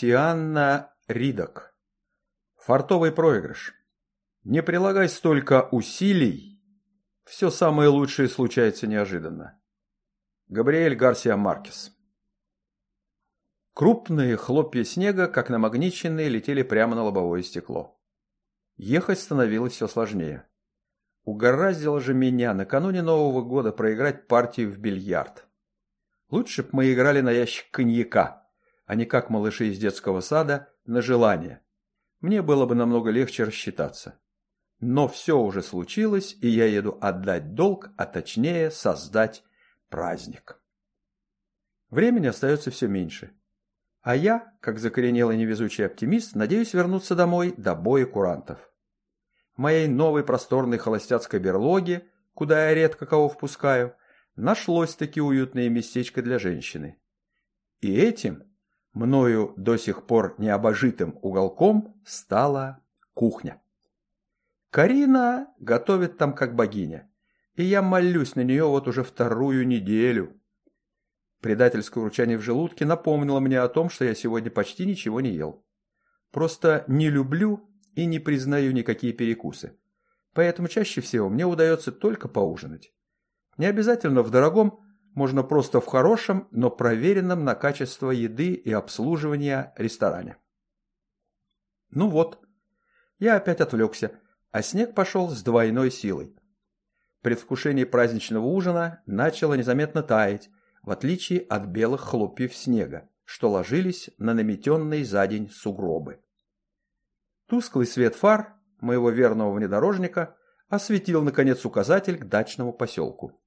Тианна Ридок. Фартовый проигрыш. Не прилагай столько усилий. Все самое лучшее случается неожиданно. Габриэль Гарсия Маркес. Крупные хлопья снега, как намагниченные, летели прямо на лобовое стекло. Ехать становилось все сложнее. Угораздило же меня накануне Нового года проиграть партию в бильярд. Лучше б мы играли на ящик коньяка, а не как малыши из детского сада на желание. Мне было бы намного легче рассчитаться. Но все уже случилось, и я еду отдать долг, а точнее создать праздник. Времени остается все меньше. А я, как закоренелый невезучий оптимист, надеюсь вернуться домой до боя курантов. В моей новой просторной холостяцкой берлоге, куда я редко кого впускаю, нашлось таки уютное местечко для женщины. И этим, мною до сих пор необожитым уголком, стала кухня. Карина готовит там как богиня, и я молюсь на нее вот уже вторую неделю. Предательское урчание в желудке напомнило мне о том, что я сегодня почти ничего не ел. Просто не люблю и не признаю никакие перекусы. Поэтому чаще всего мне удается только поужинать. Не обязательно в дорогом, можно просто в хорошем, но проверенном на качество еды и обслуживания ресторане. Ну вот, я опять отвлекся, а снег пошел с двойной силой. Предвкушение праздничного ужина начало незаметно таять, в отличие от белых хлопьев снега, что ложились на наметенные за день сугробы. Тусклый свет фар моего верного внедорожника осветил, наконец, указатель к дачному поселку.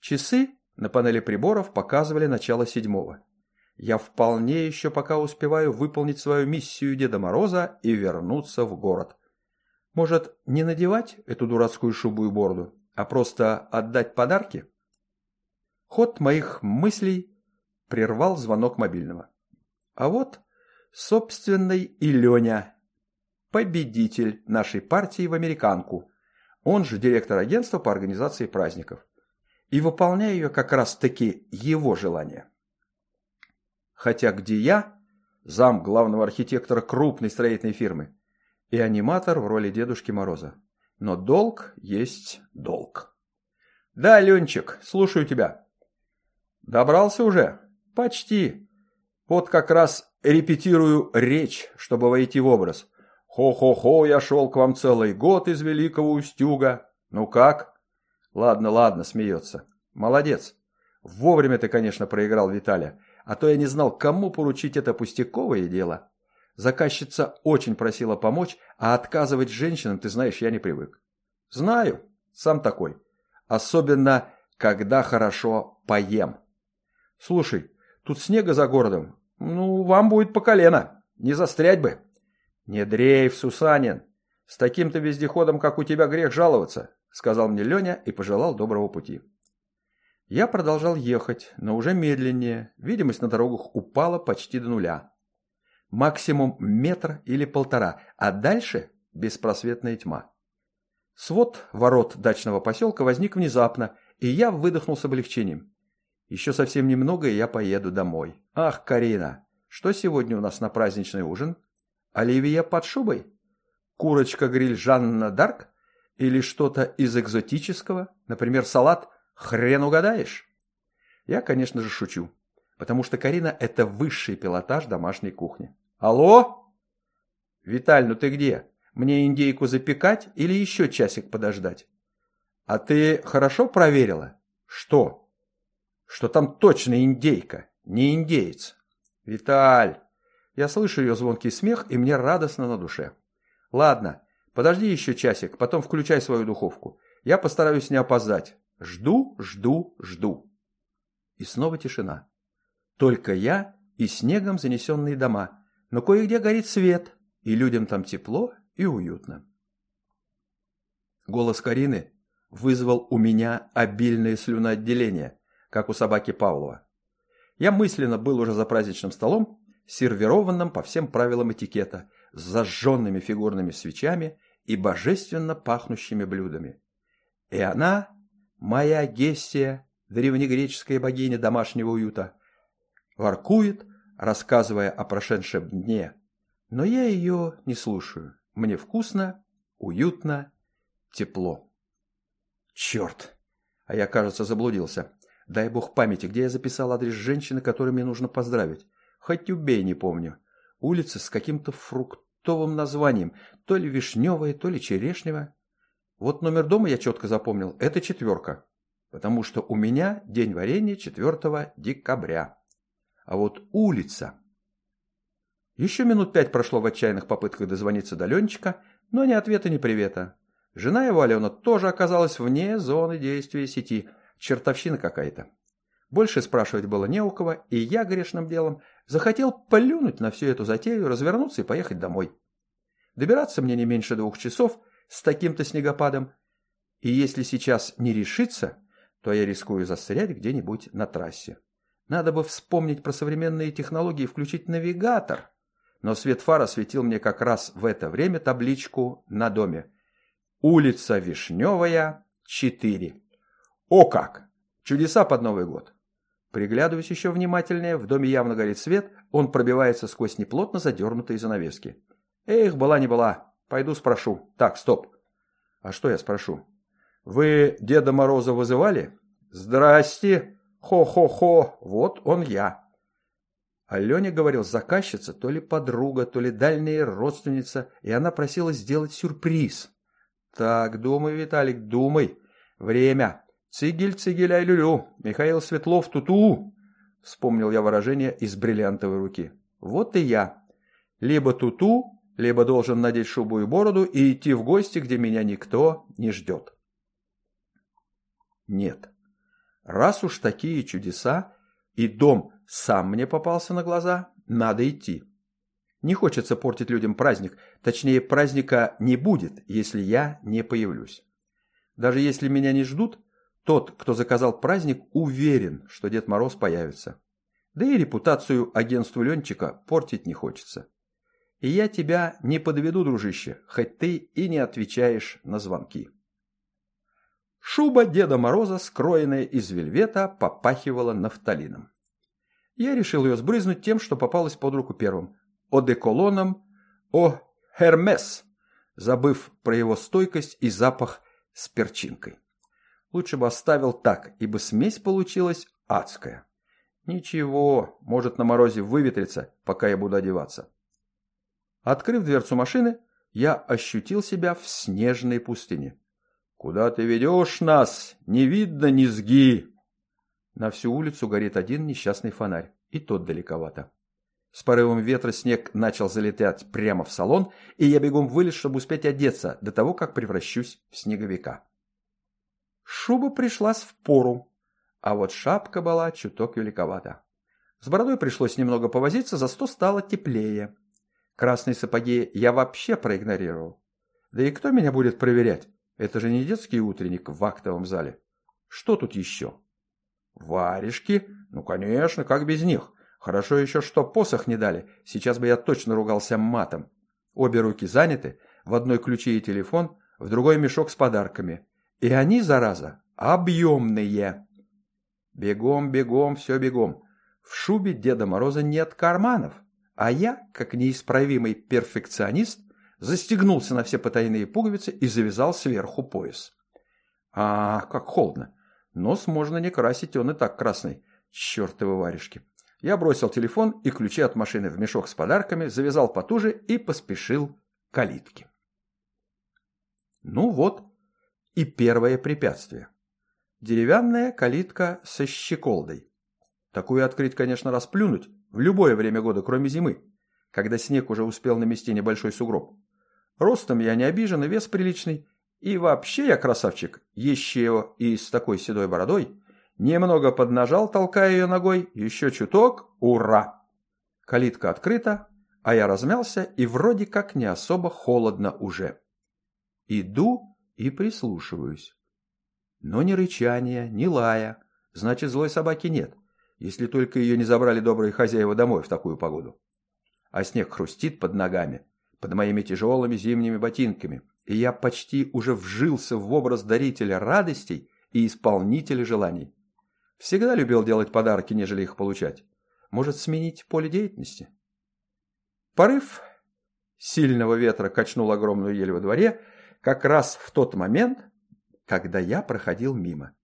Часы на панели приборов показывали начало седьмого. Я вполне еще пока успеваю выполнить свою миссию Деда Мороза и вернуться в город. Может, не надевать эту дурацкую шубу и бороду, а просто отдать подарки? Ход моих мыслей прервал звонок мобильного. А вот, собственный и Леня, победитель нашей партии в американку, он же директор агентства по организации праздников. И выполняю ее как раз-таки его желание. Хотя где я, зам главного архитектора крупной строительной фирмы, и аниматор в роли Дедушки Мороза. Но долг есть долг. Да, Ленчик, слушаю тебя. Добрался уже? Почти. Вот как раз репетирую речь, чтобы войти в образ. Хо-хо-хо, я шел к вам целый год из Великого Устюга. Ну как? Ладно, ладно, смеется. Молодец. Вовремя ты, конечно, проиграл Виталя, а то я не знал, кому поручить это пустяковое дело. Заказчица очень просила помочь, а отказывать женщинам, ты знаешь, я не привык. Знаю, сам такой. Особенно, когда хорошо поем. Слушай, тут снега за городом. Ну, вам будет по колено. Не застрять бы. Не дрейф, Сусанин. С таким-то вездеходом, как у тебя, грех жаловаться, сказал мне Леня и пожелал доброго пути. Я продолжал ехать, но уже медленнее. Видимость на дорогах упала почти до нуля. Максимум метр или полтора, а дальше беспросветная тьма. Свод ворот дачного поселка возник внезапно, и я выдохнул с облегчением. Еще совсем немного, и я поеду домой. Ах, Карина, что сегодня у нас на праздничный ужин? Оливия под шубой? Курочка-гриль Жанна Дарк? Или что-то из экзотического? Например, салат? Хрен угадаешь? Я, конечно же, шучу. Потому что Карина – это высший пилотаж домашней кухни. Алло? Виталь, ну ты где? Мне индейку запекать или еще часик подождать? А ты хорошо проверила? Что? что там точно индейка, не индеец. Виталь, я слышу ее звонкий смех, и мне радостно на душе. Ладно, подожди еще часик, потом включай свою духовку. Я постараюсь не опоздать. Жду, жду, жду. И снова тишина. Только я и снегом занесенные дома, но кое-где горит свет, и людям там тепло и уютно. Голос Карины вызвал у меня обильное слюноотделение как у собаки Павлова. Я мысленно был уже за праздничным столом, сервированным по всем правилам этикета, с зажженными фигурными свечами и божественно пахнущими блюдами. И она, моя Гестия, древнегреческая богиня домашнего уюта, воркует, рассказывая о прошедшем дне. Но я ее не слушаю. Мне вкусно, уютно, тепло. Черт! А я, кажется, заблудился. Дай бог памяти, где я записал адрес женщины, которую мне нужно поздравить. Хоть убей, не помню. Улица с каким-то фруктовым названием. То ли вишневая, то ли черешневая. Вот номер дома я четко запомнил. Это четверка. Потому что у меня день варенья 4 декабря. А вот улица... Еще минут пять прошло в отчаянных попытках дозвониться до Ленчика, но ни ответа, ни привета. Жена его, Алена, тоже оказалась вне зоны действия сети. Чертовщина какая-то. Больше спрашивать было не у кого, и я грешным делом захотел плюнуть на всю эту затею, развернуться и поехать домой. Добираться мне не меньше двух часов с таким-то снегопадом, и если сейчас не решиться, то я рискую застрять где-нибудь на трассе. Надо бы вспомнить про современные технологии и включить навигатор. Но свет фара светил мне как раз в это время табличку на доме. Улица Вишневая, 4. О как! Чудеса под Новый год. Приглядываюсь еще внимательнее, в доме явно горит свет, он пробивается сквозь неплотно задернутые занавески. Эх, была не была, пойду спрошу. Так, стоп. А что я спрошу? Вы Деда Мороза вызывали? Здрасте, хо-хо-хо, вот он я. Алене говорил заказчица, то ли подруга, то ли дальняя родственница, и она просила сделать сюрприз. Так, думай, Виталик, думай. Время. Цигель, цигель, ай-лю-лю. Михаил Светлов, туту. Вспомнил я выражение из бриллиантовой руки. Вот и я. Либо туту, либо должен надеть шубу и бороду и идти в гости, где меня никто не ждет. Нет. Раз уж такие чудеса, и дом сам мне попался на глаза, надо идти. Не хочется портить людям праздник, точнее праздника не будет, если я не появлюсь. Даже если меня не ждут, тот, кто заказал праздник, уверен, что Дед Мороз появится. Да и репутацию агентству Ленчика портить не хочется. И я тебя не подведу, дружище, хоть ты и не отвечаешь на звонки. Шуба Деда Мороза, скроенная из вельвета, попахивала нафталином. Я решил ее сбрызнуть тем, что попалось под руку первым. Одеколоном «О Хермес», забыв про его стойкость и запах с перчинкой. Лучше бы оставил так, ибо смесь получилась адская. Ничего, может на морозе выветрится, пока я буду одеваться. Открыв дверцу машины, я ощутил себя в снежной пустыне. «Куда ты ведешь нас? Не видно низги!» На всю улицу горит один несчастный фонарь, и тот далековато. С порывом ветра снег начал залетать прямо в салон, и я бегом вылез, чтобы успеть одеться до того, как превращусь в снеговика. Шуба пришлась в пору, а вот шапка была чуток великовата. С бородой пришлось немного повозиться, зато стало теплее. Красные сапоги я вообще проигнорировал. Да и кто меня будет проверять? Это же не детский утренник в актовом зале. Что тут еще? Варежки? Ну, конечно, как без них. Хорошо еще, что посох не дали. Сейчас бы я точно ругался матом. Обе руки заняты, в одной ключи и телефон, в другой мешок с подарками. И они, зараза, объемные. Бегом, бегом, все бегом. В шубе Деда Мороза нет карманов. А я, как неисправимый перфекционист, застегнулся на все потайные пуговицы и завязал сверху пояс. А, как холодно. Нос можно не красить, он и так красный. Чертовы варежки. Я бросил телефон и ключи от машины в мешок с подарками, завязал потуже и поспешил к калитке. Ну вот, и первое препятствие. Деревянная калитка со щеколдой. Такую открыть, конечно, расплюнуть в любое время года, кроме зимы, когда снег уже успел намести небольшой сугроб. Ростом я не обижен и вес приличный. И вообще я красавчик, еще и с такой седой бородой. Немного поднажал, толкая ее ногой, еще чуток, ура! Калитка открыта, а я размялся и вроде как не особо холодно уже. Иду и прислушиваюсь. Но ни рычания, ни лая, значит злой собаки нет, если только ее не забрали добрые хозяева домой в такую погоду. А снег хрустит под ногами, под моими тяжелыми зимними ботинками, и я почти уже вжился в образ дарителя радостей и исполнителя желаний. Всегда любил делать подарки, нежели их получать. может сменить поле деятельности. Порыв сильного ветра качнул огромную ель во дворе как раз в тот момент, когда я проходил мимо.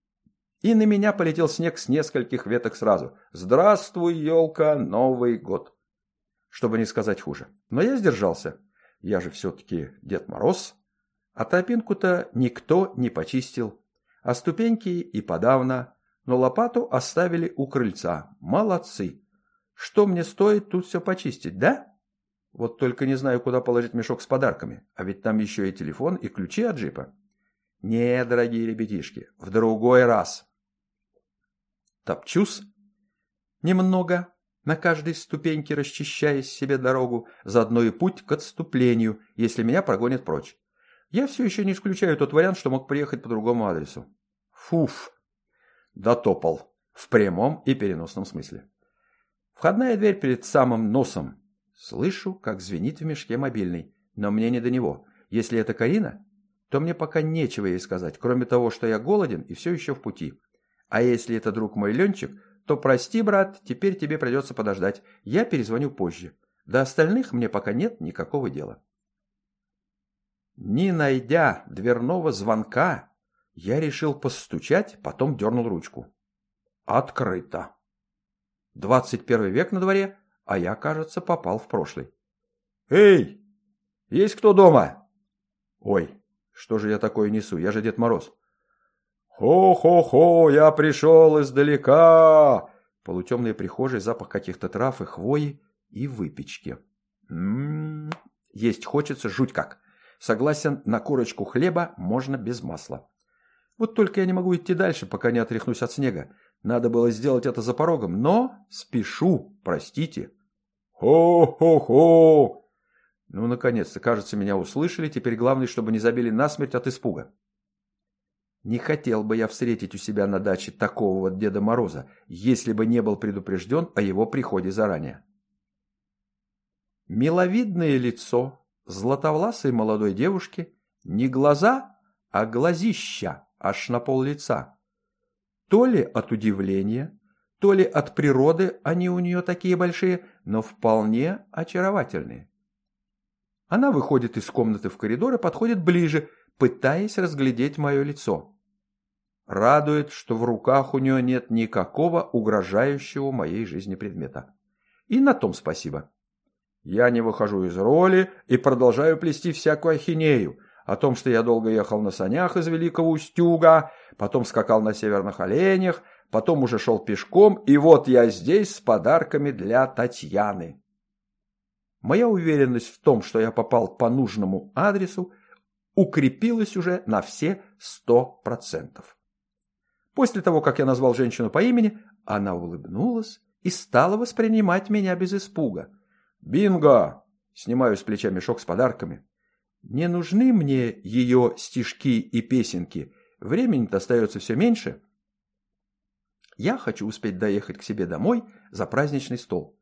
И на меня полетел снег с нескольких веток сразу. «Здравствуй, елка, Новый год!» Чтобы не сказать хуже. Но я сдержался. Я же все-таки Дед Мороз. А тропинку-то никто не почистил. А ступеньки и подавно. Но лопату оставили у крыльца. Молодцы. Что мне стоит тут все почистить, да? Вот только не знаю, куда положить мешок с подарками. А ведь там еще и телефон, и ключи от джипа. Не, дорогие ребятишки, в другой раз. Топчусь немного, на каждой ступеньке расчищая себе дорогу, заодно и путь к отступлению, если меня прогонят прочь. Я все еще не исключаю тот вариант, что мог приехать по другому адресу. Фуф, дотопал, в прямом и переносном смысле. Входная дверь перед самым носом. Слышу, как звенит в мешке мобильный, но мне не до него. Если это Карина, то мне пока нечего ей сказать, кроме того, что я голоден и все еще в пути. А если это друг мой Ленчик, то прости, брат, теперь тебе придется подождать. Я перезвоню позже. До остальных мне пока нет никакого дела. Не найдя дверного звонка, я решил постучать, потом дернул ручку. Открыто. 21 век на дворе, а я, кажется, попал в прошлый. «Эй! Есть кто дома?» «Ой, что же я такое несу? Я же Дед Мороз». «Хо-хо-хо, я пришел издалека!» Полутемные прихожие, запах каких-то трав и хвои и выпечки. М -м -м, есть хочется жуть как. Согласен, на корочку хлеба можно без масла. Вот только я не могу идти дальше, пока не отряхнусь от снега. Надо было сделать это за порогом, но спешу, простите. Хо-хо-хо! Ну, наконец-то, кажется, меня услышали. Теперь главное, чтобы не забили насмерть от испуга. Не хотел бы я встретить у себя на даче такого вот Деда Мороза, если бы не был предупрежден о его приходе заранее. Миловидное лицо златовласой молодой девушки, не глаза, а глазища аж на пол лица. То ли от удивления, то ли от природы они у нее такие большие, но вполне очаровательные. Она выходит из комнаты в коридор и подходит ближе, пытаясь разглядеть мое лицо. Радует, что в руках у нее нет никакого угрожающего моей жизни предмета. И на том спасибо. Я не выхожу из роли и продолжаю плести всякую ахинею о том, что я долго ехал на санях из Великого Устюга, потом скакал на северных оленях, потом уже шел пешком, и вот я здесь с подарками для Татьяны. Моя уверенность в том, что я попал по нужному адресу, укрепилась уже на все сто процентов. После того, как я назвал женщину по имени, она улыбнулась и стала воспринимать меня без испуга. «Бинго!» — снимаю с плеча мешок с подарками. «Не нужны мне ее стишки и песенки. Времени-то остается все меньше». Я хочу успеть доехать к себе домой за праздничный стол.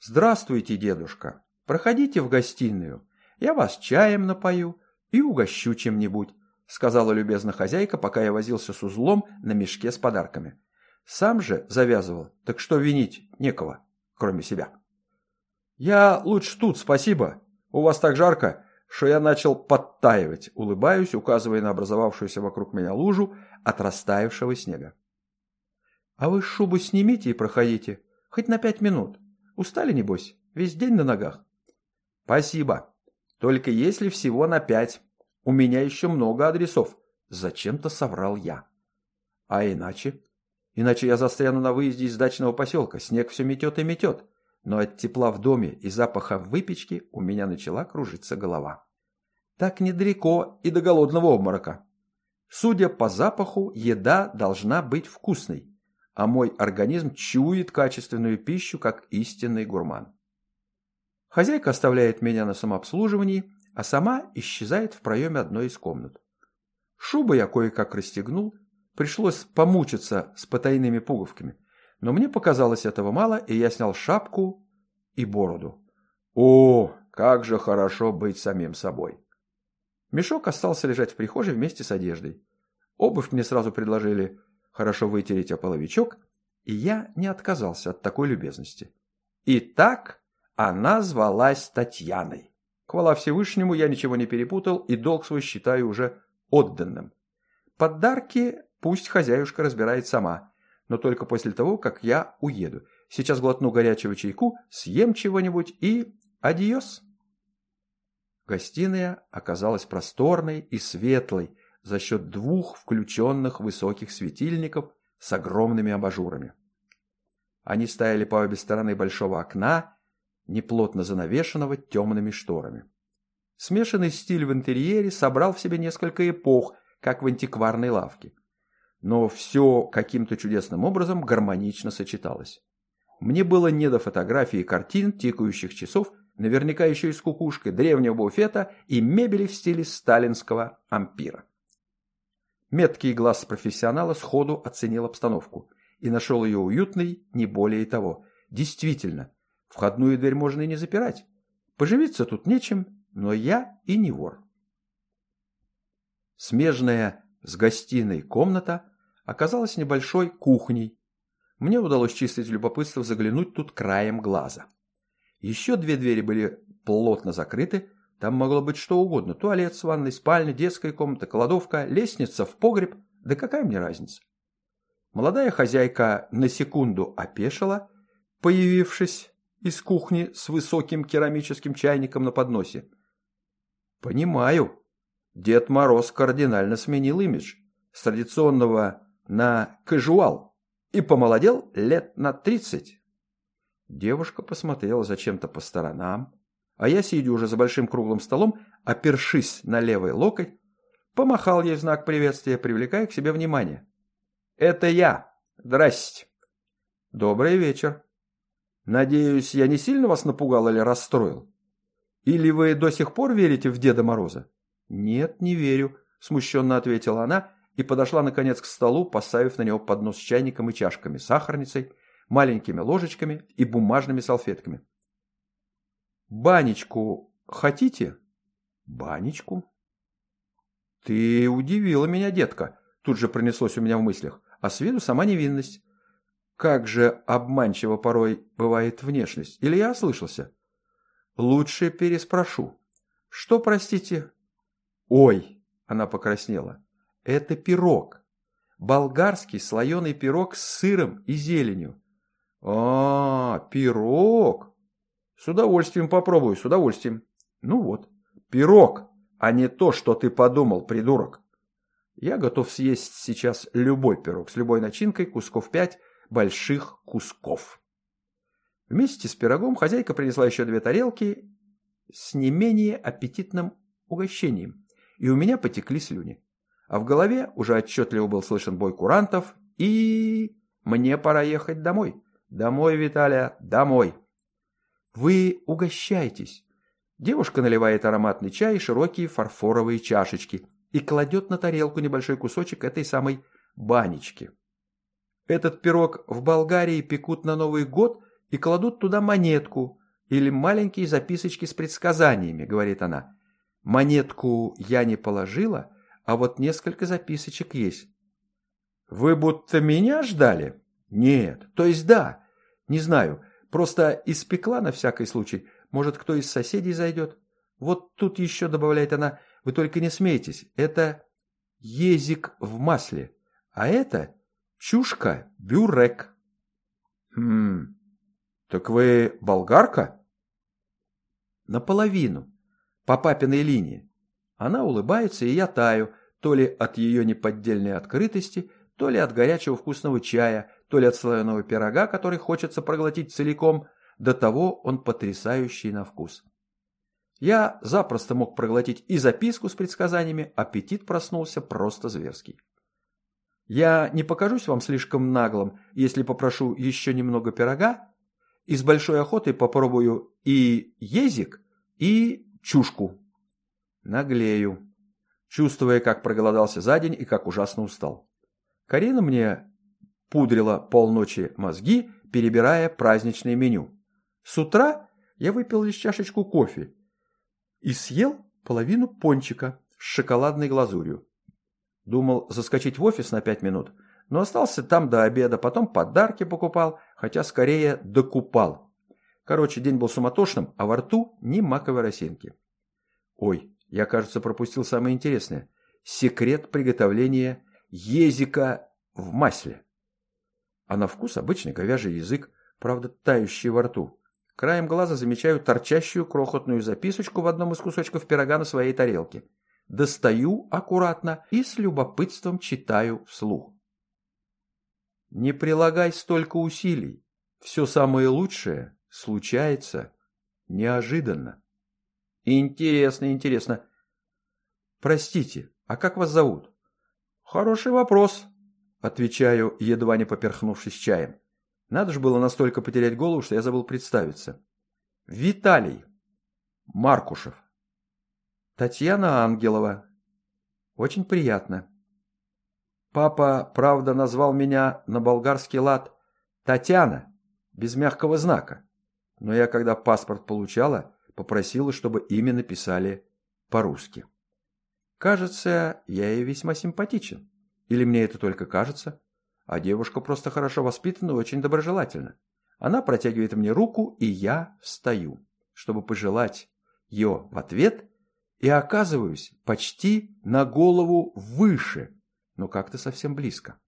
«Здравствуйте, дедушка. Проходите в гостиную. Я вас чаем напою и угощу чем-нибудь. — сказала любезно хозяйка, пока я возился с узлом на мешке с подарками. Сам же завязывал, так что винить некого, кроме себя. «Я лучше тут, спасибо. У вас так жарко, что я начал подтаивать», улыбаюсь, указывая на образовавшуюся вокруг меня лужу от растаявшего снега. «А вы шубу снимите и проходите, хоть на пять минут. Устали, небось? Весь день на ногах?» «Спасибо. Только если всего на пять. У меня еще много адресов. Зачем-то соврал я. А иначе? Иначе я застряну на выезде из дачного поселка. Снег все метет и метет. Но от тепла в доме и запаха выпечки у меня начала кружиться голова. Так недалеко и до голодного обморока. Судя по запаху, еда должна быть вкусной, а мой организм чует качественную пищу, как истинный гурман. Хозяйка оставляет меня на самообслуживании, а сама исчезает в проеме одной из комнат. Шубу я кое-как расстегнул, пришлось помучиться с потайными пуговками, но мне показалось этого мало, и я снял шапку и бороду. О, как же хорошо быть самим собой! Мешок остался лежать в прихожей вместе с одеждой. Обувь мне сразу предложили хорошо вытереть о половичок, и я не отказался от такой любезности. Итак, она звалась Татьяной. Хвала Всевышнему, я ничего не перепутал и долг свой считаю уже отданным. Подарки пусть хозяюшка разбирает сама, но только после того, как я уеду. Сейчас глотну горячего чайку, съем чего-нибудь и... Адиос! Гостиная оказалась просторной и светлой за счет двух включенных высоких светильников с огромными абажурами. Они стояли по обе стороны большого окна, неплотно занавешенного темными шторами. Смешанный стиль в интерьере собрал в себе несколько эпох, как в антикварной лавке. Но все каким-то чудесным образом гармонично сочеталось. Мне было не до фотографий и картин, тикающих часов, наверняка еще и с кукушкой, древнего буфета и мебели в стиле сталинского ампира. Меткий глаз профессионала сходу оценил обстановку и нашел ее уютной, не более того. Действительно, входную дверь можно и не запирать. Поживиться тут нечем, но я и не вор. Смежная с гостиной комната оказалась небольшой кухней. Мне удалось чистить любопытство заглянуть тут краем глаза. Еще две двери были плотно закрыты, там могло быть что угодно. Туалет с ванной, спальня, детская комната, кладовка, лестница в погреб. Да какая мне разница? Молодая хозяйка на секунду опешила, появившись из кухни с высоким керамическим чайником на подносе. Понимаю. Дед Мороз кардинально сменил имидж. С традиционного на кажуал. И помолодел лет на тридцать. Девушка посмотрела зачем-то по сторонам, а я, сидя уже за большим круглым столом, опершись на левый локоть, помахал ей в знак приветствия, привлекая к себе внимание. «Это я! Здрасте!» «Добрый вечер!» «Надеюсь, я не сильно вас напугал или расстроил? Или вы до сих пор верите в Деда Мороза?» «Нет, не верю», – смущенно ответила она и подошла наконец к столу, поставив на него поднос с чайником и чашками, сахарницей, маленькими ложечками и бумажными салфетками. Банечку хотите? Банечку? Ты удивила меня, детка, тут же пронеслось у меня в мыслях, а с виду сама невинность. Как же обманчиво порой бывает внешность. Или я ослышался? Лучше переспрошу. Что, простите? Ой, она покраснела. Это пирог. Болгарский слоеный пирог с сыром и зеленью. А, пирог. С удовольствием попробую, с удовольствием. Ну вот, пирог, а не то, что ты подумал, придурок. Я готов съесть сейчас любой пирог с любой начинкой, кусков пять, больших кусков. Вместе с пирогом хозяйка принесла еще две тарелки с не менее аппетитным угощением, и у меня потекли слюни. А в голове уже отчетливо был слышен бой курантов, и... Мне пора ехать домой. Домой, Виталия, домой. Вы угощайтесь. Девушка наливает ароматный чай и широкие фарфоровые чашечки и кладет на тарелку небольшой кусочек этой самой банечки. Этот пирог в Болгарии пекут на Новый год и кладут туда монетку или маленькие записочки с предсказаниями, говорит она. Монетку я не положила, а вот несколько записочек есть. Вы будто меня ждали? Нет, то есть да, не знаю, Просто испекла на всякий случай. Может, кто из соседей зайдет? Вот тут еще добавляет она, вы только не смейтесь, это език в масле, а это чушка-бюрек. Хм, так вы болгарка? Наполовину, по папиной линии. Она улыбается, и я таю, то ли от ее неподдельной открытости, то ли от горячего вкусного чая, то ли от слоеного пирога, который хочется проглотить целиком, до того он потрясающий на вкус. Я запросто мог проглотить и записку с предсказаниями, аппетит проснулся просто зверский. Я не покажусь вам слишком наглым, если попрошу еще немного пирога, и с большой охотой попробую и език, и чушку. Наглею, чувствуя, как проголодался за день и как ужасно устал. Карина мне пудрила полночи мозги, перебирая праздничное меню. С утра я выпил лишь чашечку кофе и съел половину пончика с шоколадной глазурью. Думал заскочить в офис на пять минут, но остался там до обеда, потом подарки покупал, хотя скорее докупал. Короче, день был суматошным, а во рту ни маковой росинки. Ой, я, кажется, пропустил самое интересное. Секрет приготовления езика в масле. А на вкус обычный говяжий язык, правда, тающий во рту. Краем глаза замечаю торчащую крохотную записочку в одном из кусочков пирога на своей тарелке. Достаю аккуратно и с любопытством читаю вслух. Не прилагай столько усилий. Все самое лучшее случается неожиданно. Интересно, интересно. Простите, а как вас зовут? Хороший вопрос, отвечаю, едва не поперхнувшись чаем. Надо же было настолько потерять голову, что я забыл представиться. Виталий Маркушев. Татьяна Ангелова. Очень приятно. Папа, правда, назвал меня на болгарский лад Татьяна, без мягкого знака. Но я, когда паспорт получала, попросила, чтобы имя написали по-русски. Кажется, я ей весьма симпатичен. Или мне это только кажется? А девушка просто хорошо воспитана и очень доброжелательна. Она протягивает мне руку, и я встаю, чтобы пожелать ее в ответ, и оказываюсь почти на голову выше, но как-то совсем близко.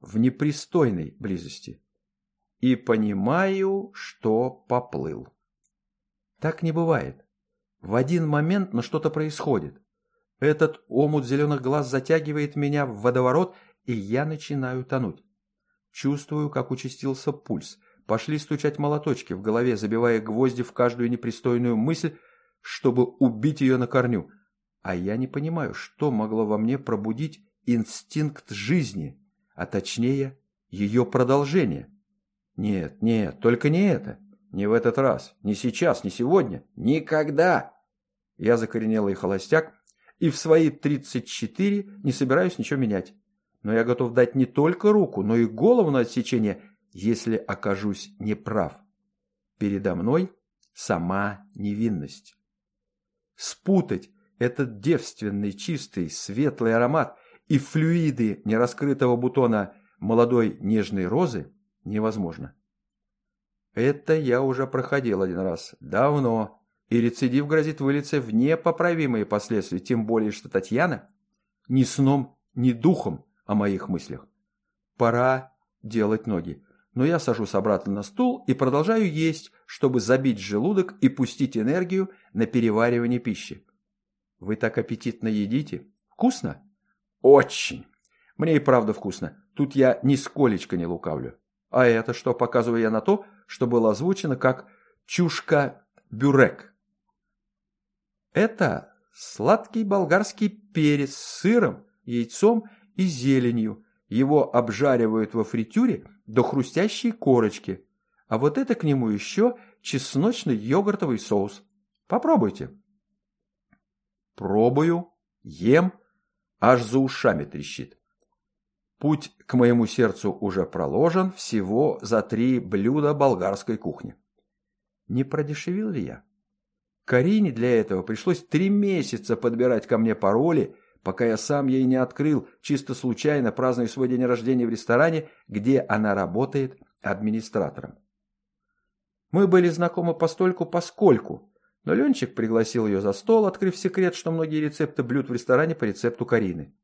В непристойной близости. И понимаю, что поплыл. Так не бывает. В один момент, но что-то происходит. Этот омут зеленых глаз затягивает меня в водоворот, и я начинаю тонуть. Чувствую, как участился пульс. Пошли стучать молоточки в голове, забивая гвозди в каждую непристойную мысль, чтобы убить ее на корню. А я не понимаю, что могло во мне пробудить инстинкт жизни, а точнее, ее продолжение. Нет, нет, только не это. Не в этот раз, не сейчас, не сегодня, никогда. Я закоренелый холостяк, и в свои 34 не собираюсь ничего менять. Но я готов дать не только руку, но и голову на отсечение, если окажусь неправ. Передо мной сама невинность. Спутать этот девственный, чистый, светлый аромат и флюиды нераскрытого бутона молодой нежной розы невозможно. Это я уже проходил один раз, давно, и рецидив грозит вылиться в непоправимые последствия, тем более, что Татьяна ни сном, ни духом о моих мыслях. Пора делать ноги. Но я сажусь обратно на стул и продолжаю есть, чтобы забить желудок и пустить энергию на переваривание пищи. Вы так аппетитно едите? Вкусно? Очень. Мне и правда вкусно. Тут я нисколечко не лукавлю. А это что, показываю я на то, что было озвучено как чушка-бюрек. Это сладкий болгарский перец с сыром, яйцом и зеленью. Его обжаривают во фритюре до хрустящей корочки. А вот это к нему еще чесночный йогуртовый соус. Попробуйте. Пробую, ем, аж за ушами трещит. Путь к моему сердцу уже проложен всего за три блюда болгарской кухни. Не продешевил ли я? Карине для этого пришлось три месяца подбирать ко мне пароли, пока я сам ей не открыл, чисто случайно празднуя свой день рождения в ресторане, где она работает администратором. Мы были знакомы постольку-поскольку, но Ленчик пригласил ее за стол, открыв секрет, что многие рецепты блюд в ресторане по рецепту Карины.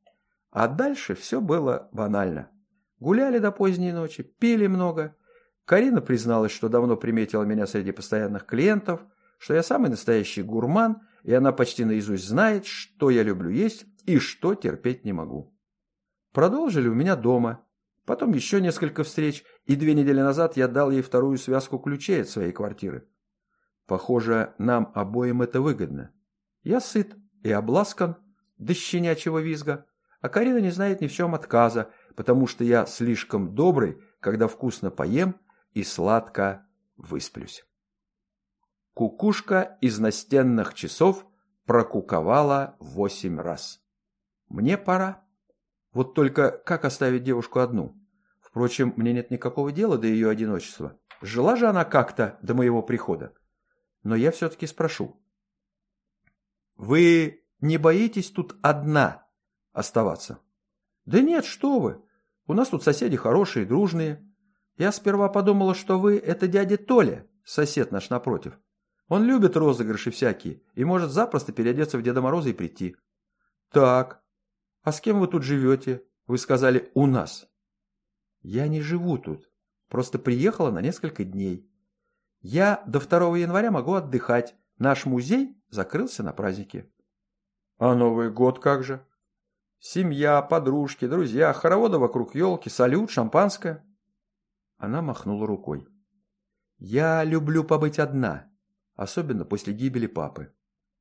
А дальше все было банально. Гуляли до поздней ночи, пили много. Карина призналась, что давно приметила меня среди постоянных клиентов, что я самый настоящий гурман, и она почти наизусть знает, что я люблю есть и что терпеть не могу. Продолжили у меня дома. Потом еще несколько встреч, и две недели назад я дал ей вторую связку ключей от своей квартиры. Похоже, нам обоим это выгодно. Я сыт и обласкан до щенячьего визга, а Карина не знает ни в чем отказа, потому что я слишком добрый, когда вкусно поем и сладко высплюсь. Кукушка из настенных часов прокуковала восемь раз. Мне пора. Вот только как оставить девушку одну? Впрочем, мне нет никакого дела до ее одиночества. Жила же она как-то до моего прихода но я все-таки спрошу. «Вы не боитесь тут одна оставаться?» «Да нет, что вы! У нас тут соседи хорошие, дружные. Я сперва подумала, что вы – это дядя Толя, сосед наш напротив. Он любит розыгрыши всякие и может запросто переодеться в Деда Мороза и прийти. Так, а с кем вы тут живете? Вы сказали «у нас». Я не живу тут, просто приехала на несколько дней. Я до 2 января могу отдыхать. Наш музей закрылся на праздники. А Новый год как же? Семья, подружки, друзья, хороводы вокруг елки, салют, шампанское. Она махнула рукой. Я люблю побыть одна, особенно после гибели папы.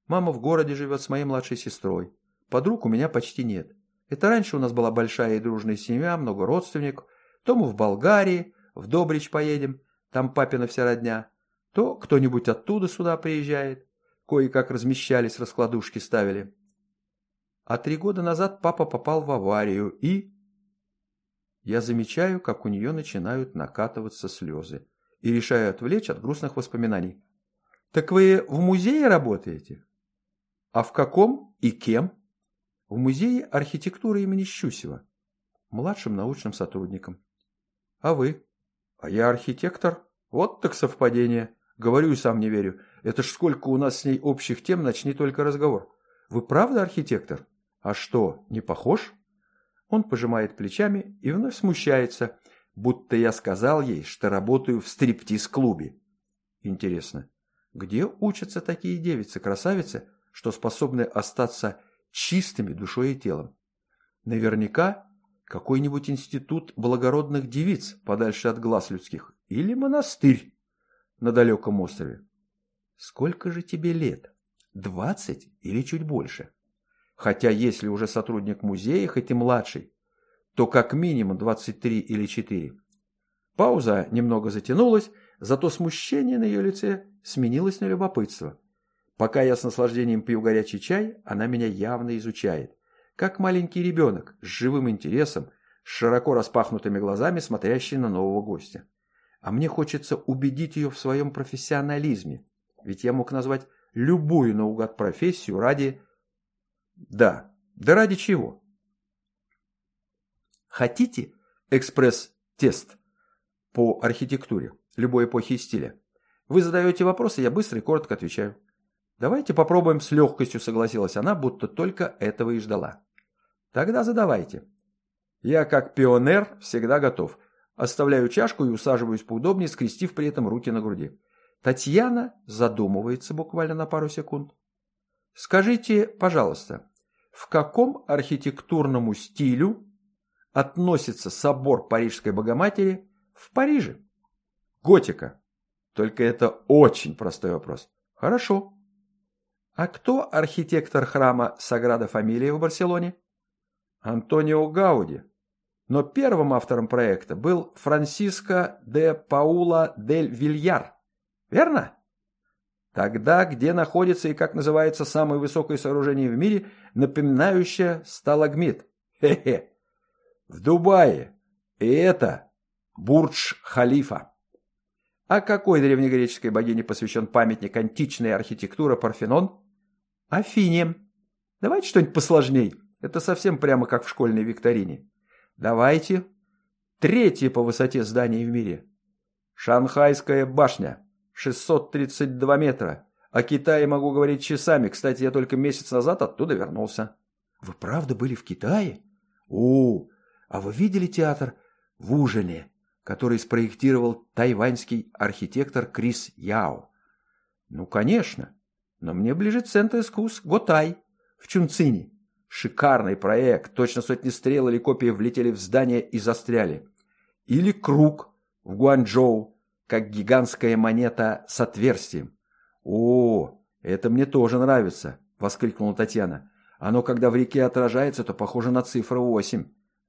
Мама в городе живет с моей младшей сестрой. Подруг у меня почти нет. Это раньше у нас была большая и дружная семья, много родственников. То мы в Болгарии, в Добрич поедем, там папина вся родня. То кто-нибудь оттуда сюда приезжает. Кое-как размещались, раскладушки ставили. А три года назад папа попал в аварию и... Я замечаю, как у нее начинают накатываться слезы и решаю отвлечь от грустных воспоминаний. «Так вы в музее работаете?» «А в каком и кем?» «В музее архитектуры имени Щусева, младшим научным сотрудником». «А вы?» «А я архитектор. Вот так совпадение. Говорю и сам не верю. Это ж сколько у нас с ней общих тем, начни только разговор. Вы правда архитектор?» «А что, не похож?» Он пожимает плечами и вновь смущается, будто я сказал ей, что работаю в стриптиз-клубе. Интересно, где учатся такие девицы-красавицы, что способны остаться чистыми душой и телом? Наверняка какой-нибудь институт благородных девиц подальше от глаз людских или монастырь на далеком острове. Сколько же тебе лет? Двадцать или чуть больше? Хотя если уже сотрудник музея, хоть и младший, то как минимум 23 или 4. Пауза немного затянулась, зато смущение на ее лице сменилось на любопытство. Пока я с наслаждением пью горячий чай, она меня явно изучает. Как маленький ребенок, с живым интересом, с широко распахнутыми глазами, смотрящий на нового гостя. А мне хочется убедить ее в своем профессионализме, ведь я мог назвать любую наугад профессию ради... Да, да ради чего? Хотите экспресс-тест по архитектуре любой эпохи и стиля? Вы задаете вопросы, я быстро и коротко отвечаю. Давайте попробуем с легкостью, согласилась она, будто только этого и ждала. Тогда задавайте. Я, как пионер, всегда готов. Оставляю чашку и усаживаюсь поудобнее, скрестив при этом руки на груди. Татьяна задумывается буквально на пару секунд. Скажите, пожалуйста, в каком архитектурному стилю относится собор Парижской Богоматери в Париже? Готика. Только это очень простой вопрос. Хорошо. А кто архитектор храма Саграда Фамилия в Барселоне? Антонио Гауди. Но первым автором проекта был Франсиско де Паула дель Вильяр. Верно? Тогда где находится и как называется самое высокое сооружение в мире, напоминающее сталагмит? Хе-хе в Дубае. И это Бурдж-Халифа. А какой древнегреческой богине посвящен памятник античной архитектуры Парфенон? Афине. Давайте что-нибудь посложней. Это совсем прямо как в школьной викторине. Давайте. Третье по высоте здание в мире. Шанхайская башня. 632 метра. О Китае могу говорить часами. Кстати, я только месяц назад оттуда вернулся. Вы правда были в Китае? О, а вы видели театр в Ужине, который спроектировал тайваньский архитектор Крис Яо? Ну, конечно. Но мне ближе центр искусств Готай в Чунцине. Шикарный проект. Точно сотни стрел или копии влетели в здание и застряли. Или круг в Гуанчжоу, как гигантская монета с отверстием. О, это мне тоже нравится, воскликнула Татьяна. Оно, когда в реке отражается, то похоже на цифру восемь.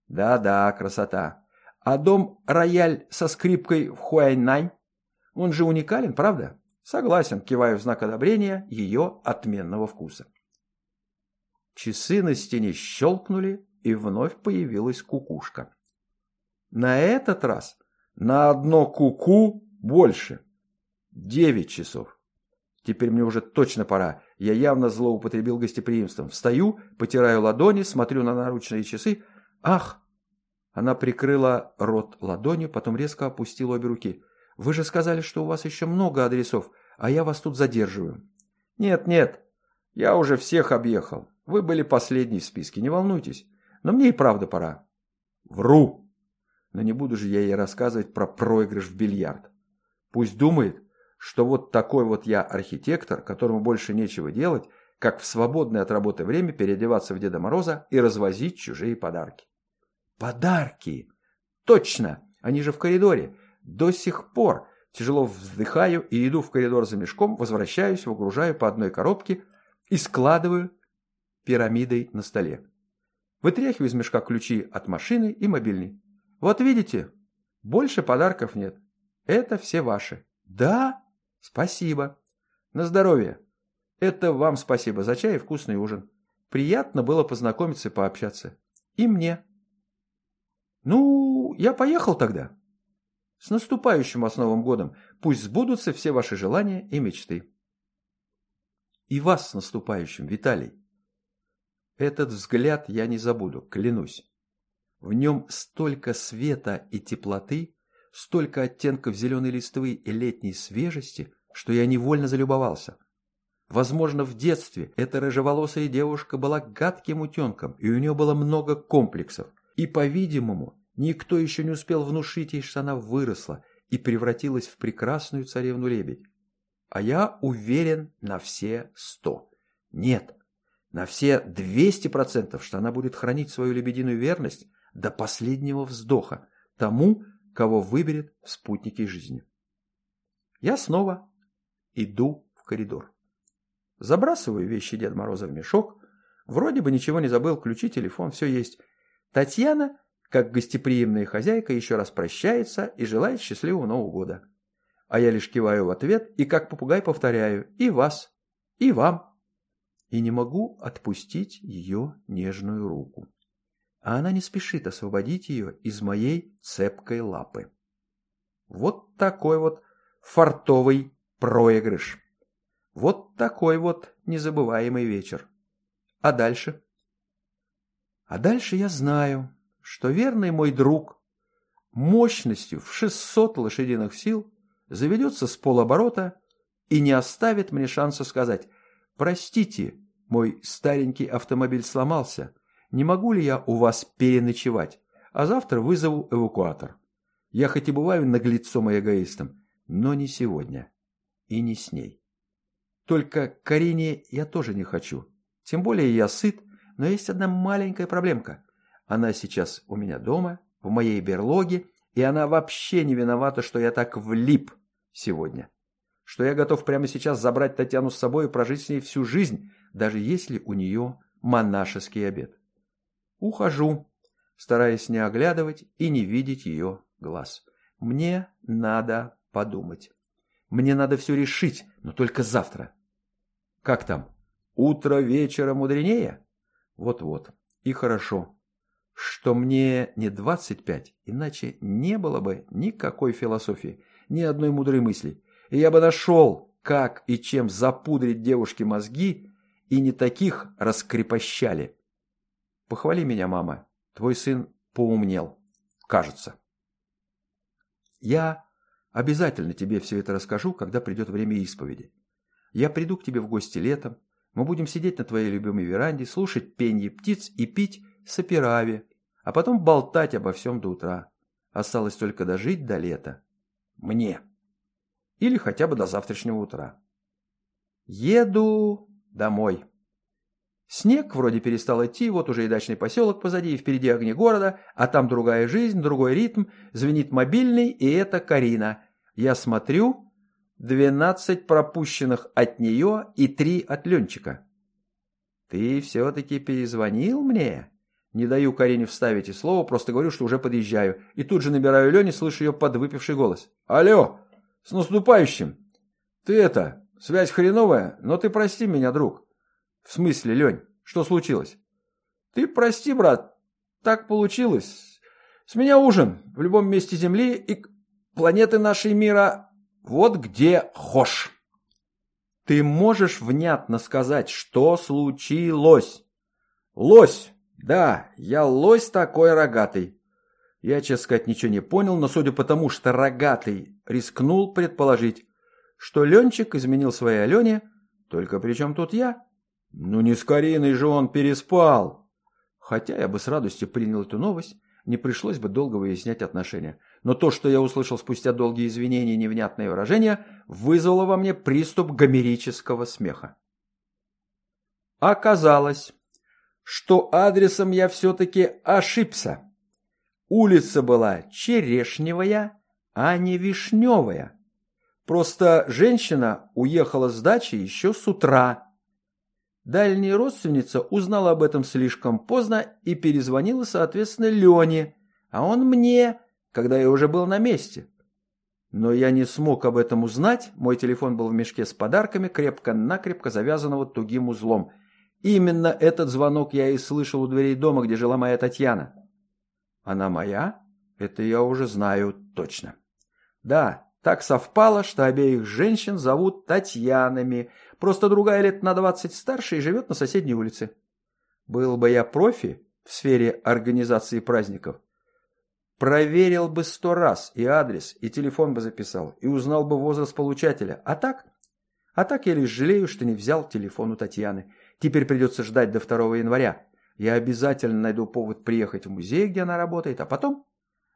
Да-да, красота. А дом рояль со скрипкой в Хуайнань? Он же уникален, правда? Согласен, киваю в знак одобрения ее отменного вкуса. Часы на стене щелкнули, и вновь появилась кукушка. На этот раз на одно куку -ку больше. Девять часов. Теперь мне уже точно пора. Я явно злоупотребил гостеприимством. Встаю, потираю ладони, смотрю на наручные часы. Ах, Она прикрыла рот ладонью, потом резко опустила обе руки. «Вы же сказали, что у вас еще много адресов, а я вас тут задерживаю». «Нет, нет, я уже всех объехал. Вы были последний в списке, не волнуйтесь. Но мне и правда пора». «Вру!» Но не буду же я ей рассказывать про проигрыш в бильярд. Пусть думает, что вот такой вот я архитектор, которому больше нечего делать, как в свободное от работы время переодеваться в Деда Мороза и развозить чужие подарки. Подарки! Точно! Они же в коридоре. До сих пор. Тяжело вздыхаю и иду в коридор за мешком, возвращаюсь, выгружаю по одной коробке и складываю пирамидой на столе. Вытряхиваю из мешка ключи от машины и мобильный. Вот видите, больше подарков нет. Это все ваши. Да? Спасибо. На здоровье. Это вам спасибо за чай и вкусный ужин. Приятно было познакомиться и пообщаться. И мне. Ну, я поехал тогда. С наступающим вас Новым годом. Пусть сбудутся все ваши желания и мечты. И вас с наступающим, Виталий. Этот взгляд я не забуду, клянусь. В нем столько света и теплоты, столько оттенков зеленой листвы и летней свежести, что я невольно залюбовался. Возможно, в детстве эта рыжеволосая девушка была гадким утенком, и у нее было много комплексов. И, по-видимому, никто еще не успел внушить ей, что она выросла и превратилась в прекрасную царевну-лебедь. А я уверен на все сто. Нет, на все двести процентов, что она будет хранить свою лебединую верность до последнего вздоха тому, кого выберет в спутнике жизни. Я снова иду в коридор. Забрасываю вещи Деда Мороза в мешок. Вроде бы ничего не забыл, ключи, телефон, все есть. Татьяна, как гостеприимная хозяйка, еще раз прощается и желает счастливого Нового года. А я лишь киваю в ответ и как попугай повторяю «И вас, и вам». И не могу отпустить ее нежную руку. А она не спешит освободить ее из моей цепкой лапы. Вот такой вот фартовый проигрыш. Вот такой вот незабываемый вечер. А дальше? А дальше я знаю, что верный мой друг мощностью в 600 лошадиных сил заведется с полоборота и не оставит мне шанса сказать «Простите, мой старенький автомобиль сломался, не могу ли я у вас переночевать, а завтра вызову эвакуатор. Я хоть и бываю наглецом и эгоистом, но не сегодня и не с ней». Только Карине я тоже не хочу. Тем более я сыт, но есть одна маленькая проблемка. Она сейчас у меня дома, в моей берлоге, и она вообще не виновата, что я так влип сегодня. Что я готов прямо сейчас забрать Татьяну с собой и прожить с ней всю жизнь, даже если у нее монашеский обед. Ухожу, стараясь не оглядывать и не видеть ее глаз. Мне надо подумать. Мне надо все решить, но только завтра. Как там? Утро вечера мудренее? Вот-вот. И хорошо, что мне не 25, иначе не было бы никакой философии, ни одной мудрой мысли. И я бы нашел, как и чем запудрить девушке мозги, и не таких раскрепощали. Похвали меня, мама. Твой сын поумнел. Кажется. Я Обязательно тебе все это расскажу, когда придет время исповеди. Я приду к тебе в гости летом, мы будем сидеть на твоей любимой веранде, слушать пенье птиц и пить сапирави, а потом болтать обо всем до утра. Осталось только дожить до лета. Мне. Или хотя бы до завтрашнего утра. Еду домой. Снег вроде перестал идти, вот уже и дачный поселок позади, и впереди огни города, а там другая жизнь, другой ритм, звенит мобильный, и это Карина. Я смотрю, двенадцать пропущенных от нее и три от Ленчика. «Ты все-таки перезвонил мне?» Не даю Карине вставить и слово, просто говорю, что уже подъезжаю. И тут же набираю Лене, слышу ее подвыпивший голос. «Алло! С наступающим! Ты это, связь хреновая, но ты прости меня, друг. «В смысле, Лень? Что случилось?» «Ты прости, брат, так получилось. С меня ужин в любом месте Земли и планеты нашей мира вот где хошь». «Ты можешь внятно сказать, что случилось?» «Лось! Да, я лось такой рогатый. Я, честно сказать, ничего не понял, но судя по тому, что рогатый рискнул предположить, что Ленчик изменил своей Алене, только при чем тут я? Ну не с Кариной же он переспал. Хотя я бы с радостью принял эту новость, не пришлось бы долго выяснять отношения. Но то, что я услышал спустя долгие извинения и невнятные выражения, вызвало во мне приступ гомерического смеха. Оказалось, что адресом я все-таки ошибся. Улица была Черешневая, а не Вишневая. Просто женщина уехала с дачи еще с утра. Дальняя родственница узнала об этом слишком поздно и перезвонила, соответственно, Лене, а он мне, когда я уже был на месте. Но я не смог об этом узнать, мой телефон был в мешке с подарками, крепко-накрепко завязанного тугим узлом. Именно этот звонок я и слышал у дверей дома, где жила моя Татьяна. Она моя? Это я уже знаю точно. Да, так совпало, что обеих женщин зовут Татьянами. Просто другая лет на двадцать старше и живет на соседней улице. Был бы я профи в сфере организации праздников, проверил бы сто раз и адрес, и телефон бы записал, и узнал бы возраст получателя. А так? А так я лишь жалею, что не взял телефон у Татьяны. Теперь придется ждать до 2 января. Я обязательно найду повод приехать в музей, где она работает, а потом...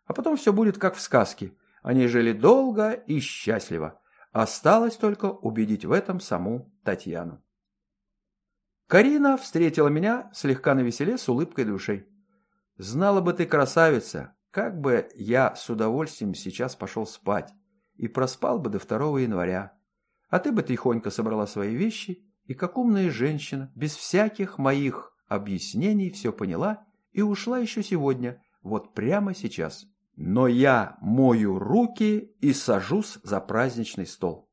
А потом все будет как в сказке. Они жили долго и счастливо. Осталось только убедить в этом саму Татьяну. Карина встретила меня слегка навеселе с улыбкой души. «Знала бы ты, красавица, как бы я с удовольствием сейчас пошел спать и проспал бы до 2 января. А ты бы тихонько собрала свои вещи и, как умная женщина, без всяких моих объяснений все поняла и ушла еще сегодня, вот прямо сейчас. Но я мою руки и сажусь за праздничный стол.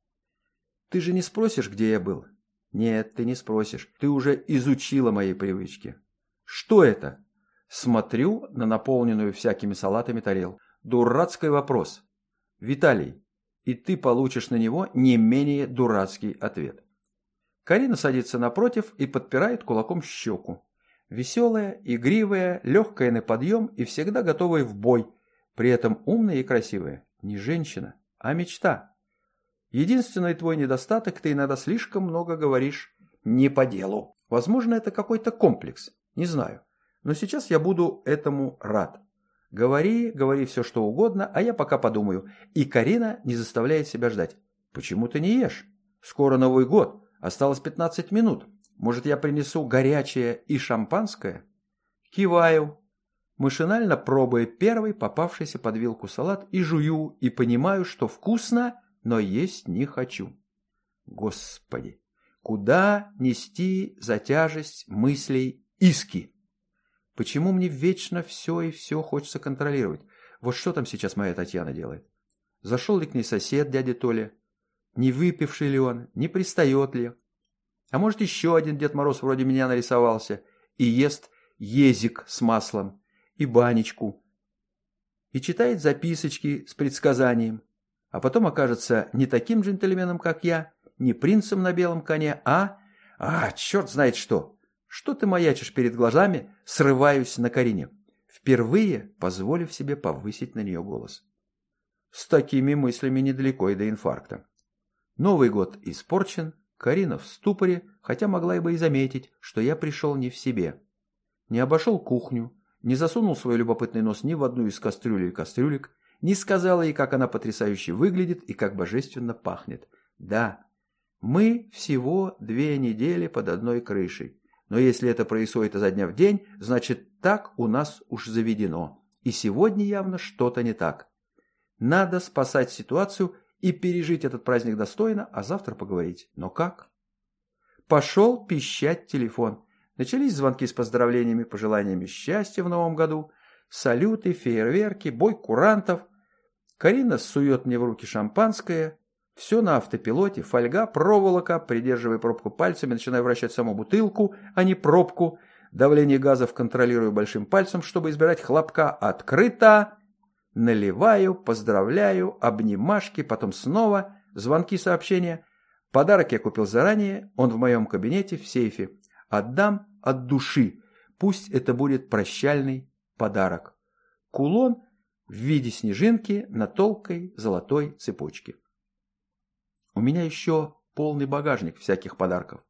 Ты же не спросишь, где я был? Нет, ты не спросишь. Ты уже изучила мои привычки. Что это? Смотрю на наполненную всякими салатами тарелку. Дурацкий вопрос. Виталий, и ты получишь на него не менее дурацкий ответ. Карина садится напротив и подпирает кулаком щеку. Веселая, игривая, легкая на подъем и всегда готовая в бой, при этом умная и красивая. Не женщина, а мечта. Единственный твой недостаток – ты иногда слишком много говоришь не по делу. Возможно, это какой-то комплекс, не знаю. Но сейчас я буду этому рад. Говори, говори все, что угодно, а я пока подумаю. И Карина не заставляет себя ждать. Почему ты не ешь? Скоро Новый год. Осталось 15 минут. Может, я принесу горячее и шампанское? Киваю, машинально пробуя первый попавшийся под вилку салат и жую, и понимаю, что вкусно, но есть не хочу. Господи, куда нести за тяжесть мыслей иски? Почему мне вечно все и все хочется контролировать? Вот что там сейчас моя Татьяна делает? Зашел ли к ней сосед, дядя Толя? Не выпивший ли он, не пристает ли. А может, еще один Дед Мороз вроде меня нарисовался и ест език с маслом и банечку, и читает записочки с предсказанием, а потом окажется не таким джентльменом, как я, не принцем на белом коне, а... А, черт знает что! Что ты маячишь перед глазами, срываюсь на Карине, впервые позволив себе повысить на нее голос. С такими мыслями недалеко и до инфаркта. Новый год испорчен, Карина в ступоре, хотя могла бы и заметить, что я пришел не в себе. Не обошел кухню, не засунул свой любопытный нос ни в одну из кастрюлей и кастрюлек, не сказала ей, как она потрясающе выглядит и как божественно пахнет. Да, мы всего две недели под одной крышей. Но если это происходит изо дня в день, значит так у нас уж заведено. И сегодня явно что-то не так. Надо спасать ситуацию и пережить этот праздник достойно, а завтра поговорить. Но как? Пошел пищать телефон. Начались звонки с поздравлениями, пожеланиями счастья в новом году, салюты, фейерверки, бой курантов. Карина сует мне в руки шампанское. Все на автопилоте, фольга, проволока, придерживая пробку пальцами, начинаю вращать саму бутылку, а не пробку. Давление газов контролирую большим пальцем, чтобы избирать хлопка. Открыто! Наливаю, поздравляю, обнимашки, потом снова, звонки, сообщения. Подарок я купил заранее, он в моем кабинете в сейфе. Отдам от души, пусть это будет прощальный подарок. Кулон в виде снежинки на толкой золотой цепочке. У меня еще полный багажник всяких подарков.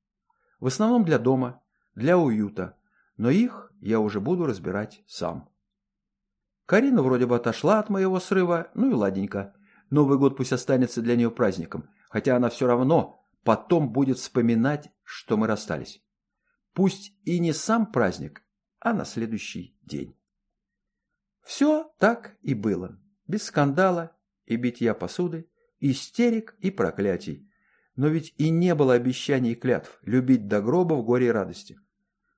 В основном для дома, для уюта, но их я уже буду разбирать сам. Карина вроде бы отошла от моего срыва, ну и ладненько. Новый год пусть останется для нее праздником, хотя она все равно потом будет вспоминать, что мы расстались. Пусть и не сам праздник, а на следующий день. Все так и было. Без скандала и битья посуды, истерик и проклятий. Но ведь и не было обещаний и клятв любить до гроба в горе и радости.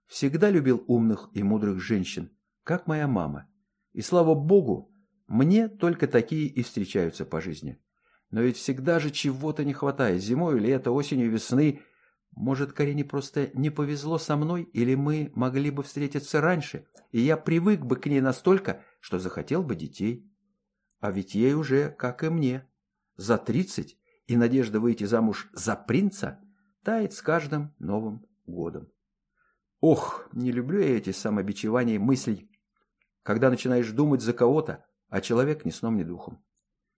Всегда любил умных и мудрых женщин, как моя мама. И слава богу, мне только такие и встречаются по жизни. Но ведь всегда же чего-то не хватает, зимой, лето, осенью, весны. Может, Карине просто не повезло со мной, или мы могли бы встретиться раньше, и я привык бы к ней настолько, что захотел бы детей. А ведь ей уже, как и мне, за тридцать, и надежда выйти замуж за принца тает с каждым новым годом. Ох, не люблю я эти самобичевания мыслей, когда начинаешь думать за кого-то, а человек ни сном, ни духом.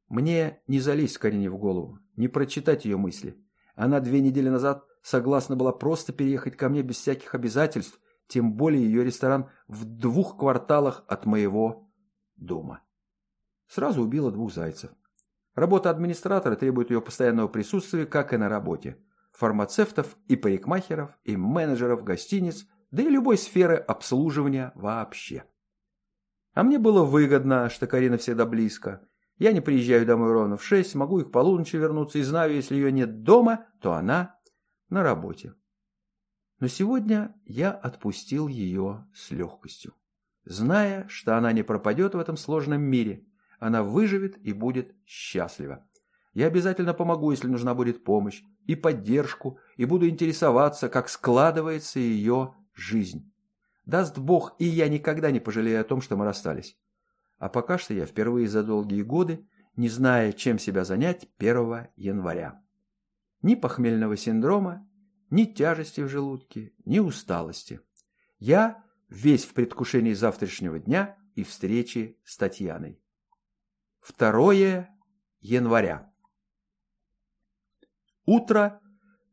Мне не залезть Карине в голову, не прочитать ее мысли. Она две недели назад согласна была просто переехать ко мне без всяких обязательств, тем более ее ресторан в двух кварталах от моего дома. Сразу убила двух зайцев. Работа администратора требует ее постоянного присутствия, как и на работе. Фармацевтов и парикмахеров, и менеджеров гостиниц, да и любой сферы обслуживания вообще. А мне было выгодно, что Карина всегда близко. Я не приезжаю домой ровно в шесть, могу их полуночи вернуться и знаю, если ее нет дома, то она на работе. Но сегодня я отпустил ее с легкостью, зная, что она не пропадет в этом сложном мире. Она выживет и будет счастлива. Я обязательно помогу, если нужна будет помощь и поддержку, и буду интересоваться, как складывается ее жизнь. Даст Бог, и я никогда не пожалею о том, что мы расстались. А пока что я впервые за долгие годы, не зная, чем себя занять 1 января. Ни похмельного синдрома, ни тяжести в желудке, ни усталости. Я весь в предвкушении завтрашнего дня и встречи с Татьяной. 2 января. Утро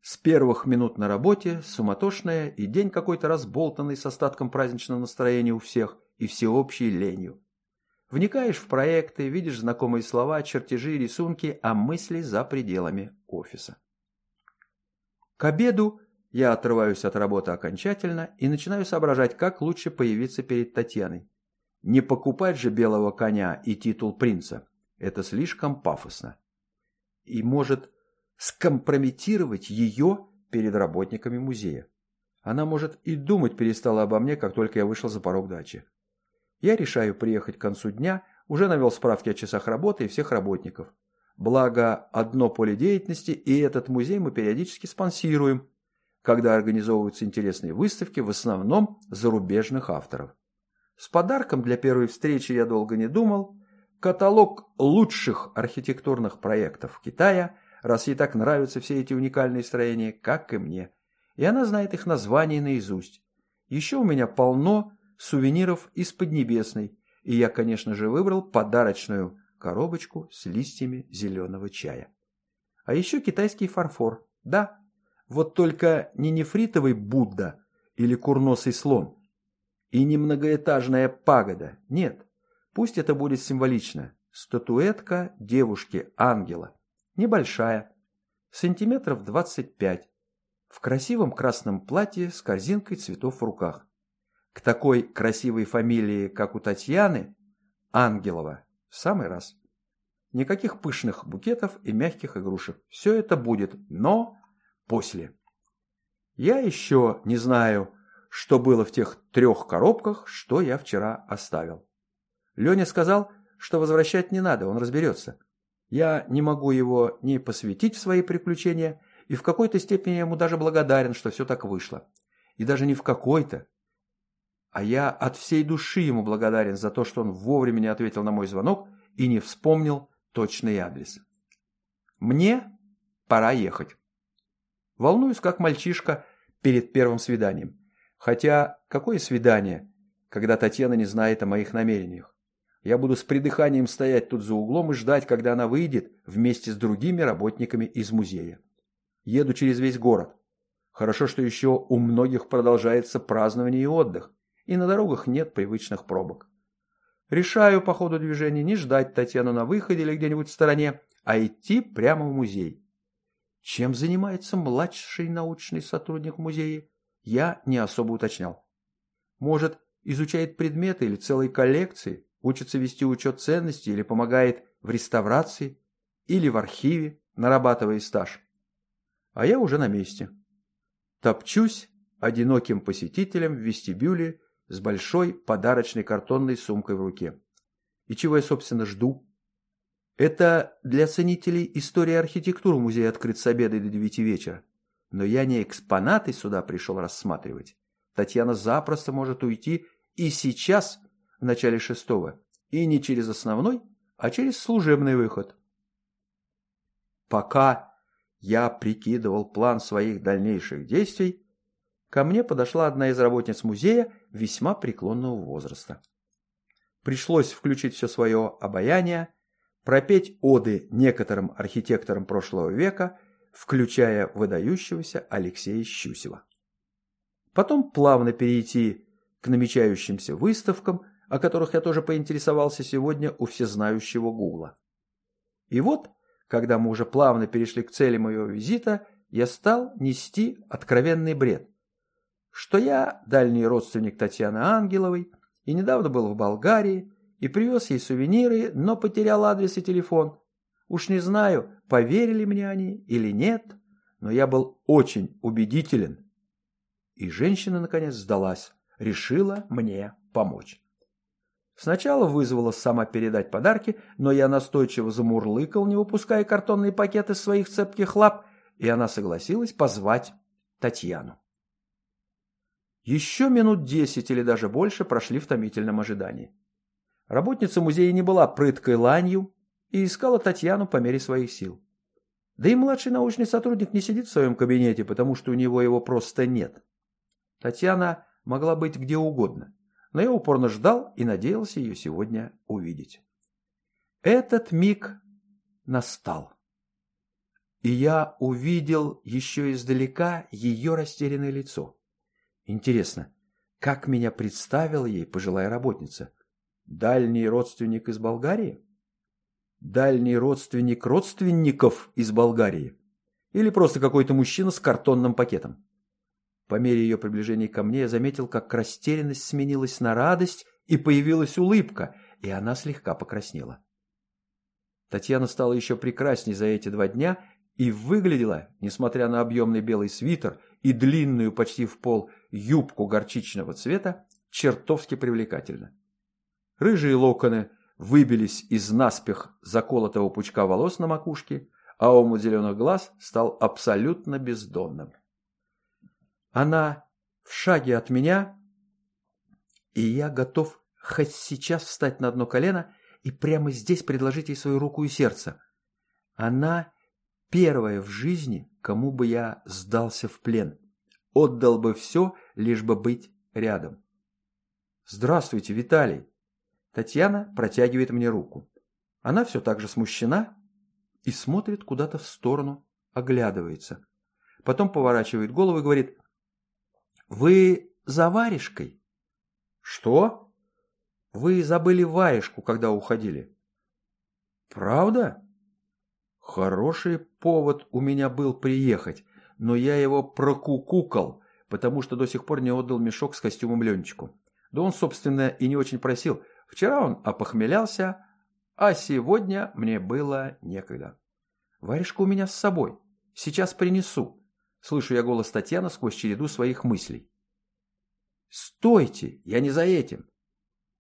с первых минут на работе, суматошная и день какой-то разболтанный с остатком праздничного настроения у всех и всеобщей ленью. Вникаешь в проекты, видишь знакомые слова, чертежи, рисунки, а мысли за пределами офиса. К обеду я отрываюсь от работы окончательно и начинаю соображать, как лучше появиться перед Татьяной. Не покупать же белого коня и титул принца. Это слишком пафосно. И может скомпрометировать ее перед работниками музея. Она, может, и думать перестала обо мне, как только я вышел за порог дачи. Я решаю приехать к концу дня, уже навел справки о часах работы и всех работников. Благо, одно поле деятельности, и этот музей мы периодически спонсируем, когда организовываются интересные выставки, в основном зарубежных авторов. С подарком для первой встречи я долго не думал. Каталог лучших архитектурных проектов Китая – раз ей так нравятся все эти уникальные строения, как и мне. И она знает их названия наизусть. Еще у меня полно сувениров из Поднебесной, и я, конечно же, выбрал подарочную коробочку с листьями зеленого чая. А еще китайский фарфор. Да, вот только не нефритовый Будда или курносый слон. И не многоэтажная пагода. Нет, пусть это будет символично. Статуэтка девушки-ангела небольшая, сантиметров 25, в красивом красном платье с корзинкой цветов в руках. К такой красивой фамилии, как у Татьяны, Ангелова, в самый раз. Никаких пышных букетов и мягких игрушек. Все это будет, но после. Я еще не знаю, что было в тех трех коробках, что я вчера оставил. Леня сказал, что возвращать не надо, он разберется. Я не могу его ни посвятить в свои приключения, и в какой-то степени ему даже благодарен, что все так вышло. И даже не в какой-то. А я от всей души ему благодарен за то, что он вовремя не ответил на мой звонок и не вспомнил точный адрес. Мне пора ехать. Волнуюсь, как мальчишка перед первым свиданием. Хотя, какое свидание, когда Татьяна не знает о моих намерениях? Я буду с придыханием стоять тут за углом и ждать, когда она выйдет вместе с другими работниками из музея. Еду через весь город. Хорошо, что еще у многих продолжается празднование и отдых, и на дорогах нет привычных пробок. Решаю по ходу движения не ждать Татьяну на выходе или где-нибудь в стороне, а идти прямо в музей. Чем занимается младший научный сотрудник музея, я не особо уточнял. Может, изучает предметы или целые коллекции, учится вести учет ценностей или помогает в реставрации, или в архиве, нарабатывая стаж. А я уже на месте. Топчусь одиноким посетителем в вестибюле с большой подарочной картонной сумкой в руке. И чего я, собственно, жду? Это для ценителей истории архитектуры музей открыт с обеда до девяти вечера. Но я не экспонаты сюда пришел рассматривать. Татьяна запросто может уйти и сейчас, в начале шестого, и не через основной, а через служебный выход. Пока я прикидывал план своих дальнейших действий, ко мне подошла одна из работниц музея весьма преклонного возраста. Пришлось включить все свое обаяние, пропеть оды некоторым архитекторам прошлого века, включая выдающегося Алексея Щусева. Потом плавно перейти к намечающимся выставкам, о которых я тоже поинтересовался сегодня у всезнающего Гугла. И вот, когда мы уже плавно перешли к цели моего визита, я стал нести откровенный бред. Что я дальний родственник Татьяны Ангеловой и недавно был в Болгарии, и привез ей сувениры, но потерял адрес и телефон. Уж не знаю, поверили мне они или нет, но я был очень убедителен. И женщина, наконец, сдалась, решила мне помочь. Сначала вызвала сама передать подарки, но я настойчиво замурлыкал, не выпуская картонные пакеты из своих цепких лап, и она согласилась позвать Татьяну. Еще минут десять или даже больше прошли в томительном ожидании. Работница музея не была прыткой ланью и искала Татьяну по мере своих сил. Да и младший научный сотрудник не сидит в своем кабинете, потому что у него его просто нет. Татьяна могла быть где угодно, но я упорно ждал и надеялся ее сегодня увидеть. Этот миг настал. И я увидел еще издалека ее растерянное лицо. Интересно, как меня представила ей пожилая работница? Дальний родственник из Болгарии? Дальний родственник родственников из Болгарии? Или просто какой-то мужчина с картонным пакетом? По мере ее приближения ко мне я заметил, как растерянность сменилась на радость, и появилась улыбка, и она слегка покраснела. Татьяна стала еще прекрасней за эти два дня и выглядела, несмотря на объемный белый свитер и длинную почти в пол юбку горчичного цвета, чертовски привлекательно. Рыжие локоны выбились из наспех заколотого пучка волос на макушке, а омут зеленых глаз стал абсолютно бездонным. Она в шаге от меня, и я готов хоть сейчас встать на одно колено и прямо здесь предложить ей свою руку и сердце. Она первая в жизни, кому бы я сдался в плен. Отдал бы все, лишь бы быть рядом. «Здравствуйте, Виталий!» Татьяна протягивает мне руку. Она все так же смущена и смотрит куда-то в сторону, оглядывается. Потом поворачивает голову и говорит, «Вы за варежкой?» «Что?» «Вы забыли варежку, когда уходили». «Правда?» Хороший повод у меня был приехать, но я его прокукукал, потому что до сих пор не отдал мешок с костюмом Ленчику. Да он, собственно, и не очень просил – Вчера он опохмелялся, а сегодня мне было некогда. Варежка у меня с собой. Сейчас принесу. Слышу я голос Татьяны сквозь череду своих мыслей. Стойте, я не за этим.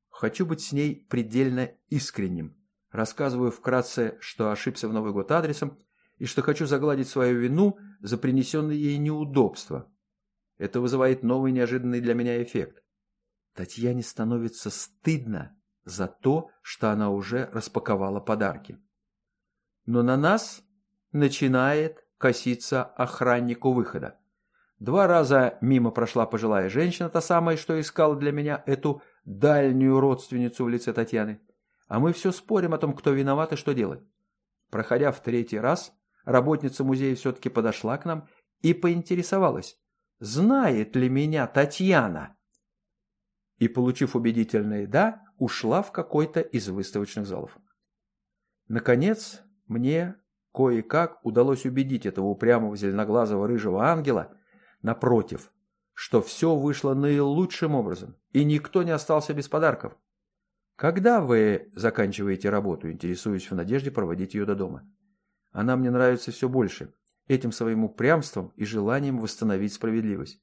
Хочу быть с ней предельно искренним. Рассказываю вкратце, что ошибся в Новый год адресом и что хочу загладить свою вину за принесенные ей неудобства. Это вызывает новый неожиданный для меня эффект. Татьяне становится стыдно за то, что она уже распаковала подарки. Но на нас начинает коситься охранник у выхода. Два раза мимо прошла пожилая женщина, та самая, что искала для меня эту дальнюю родственницу в лице Татьяны. а мы все спорим о том, кто виноват и что делать. Проходя в третий раз, работница музея все-таки подошла к нам и поинтересовалась, знает ли меня Татьяна. И, получив убедительное «да», ушла в какой-то из выставочных залов. Наконец, мне кое-как удалось убедить этого упрямого зеленоглазого рыжего ангела, напротив, что все вышло наилучшим образом, и никто не остался без подарков. Когда вы заканчиваете работу, интересуюсь в надежде проводить ее до дома. Она мне нравится все больше, этим своим упрямством и желанием восстановить справедливость.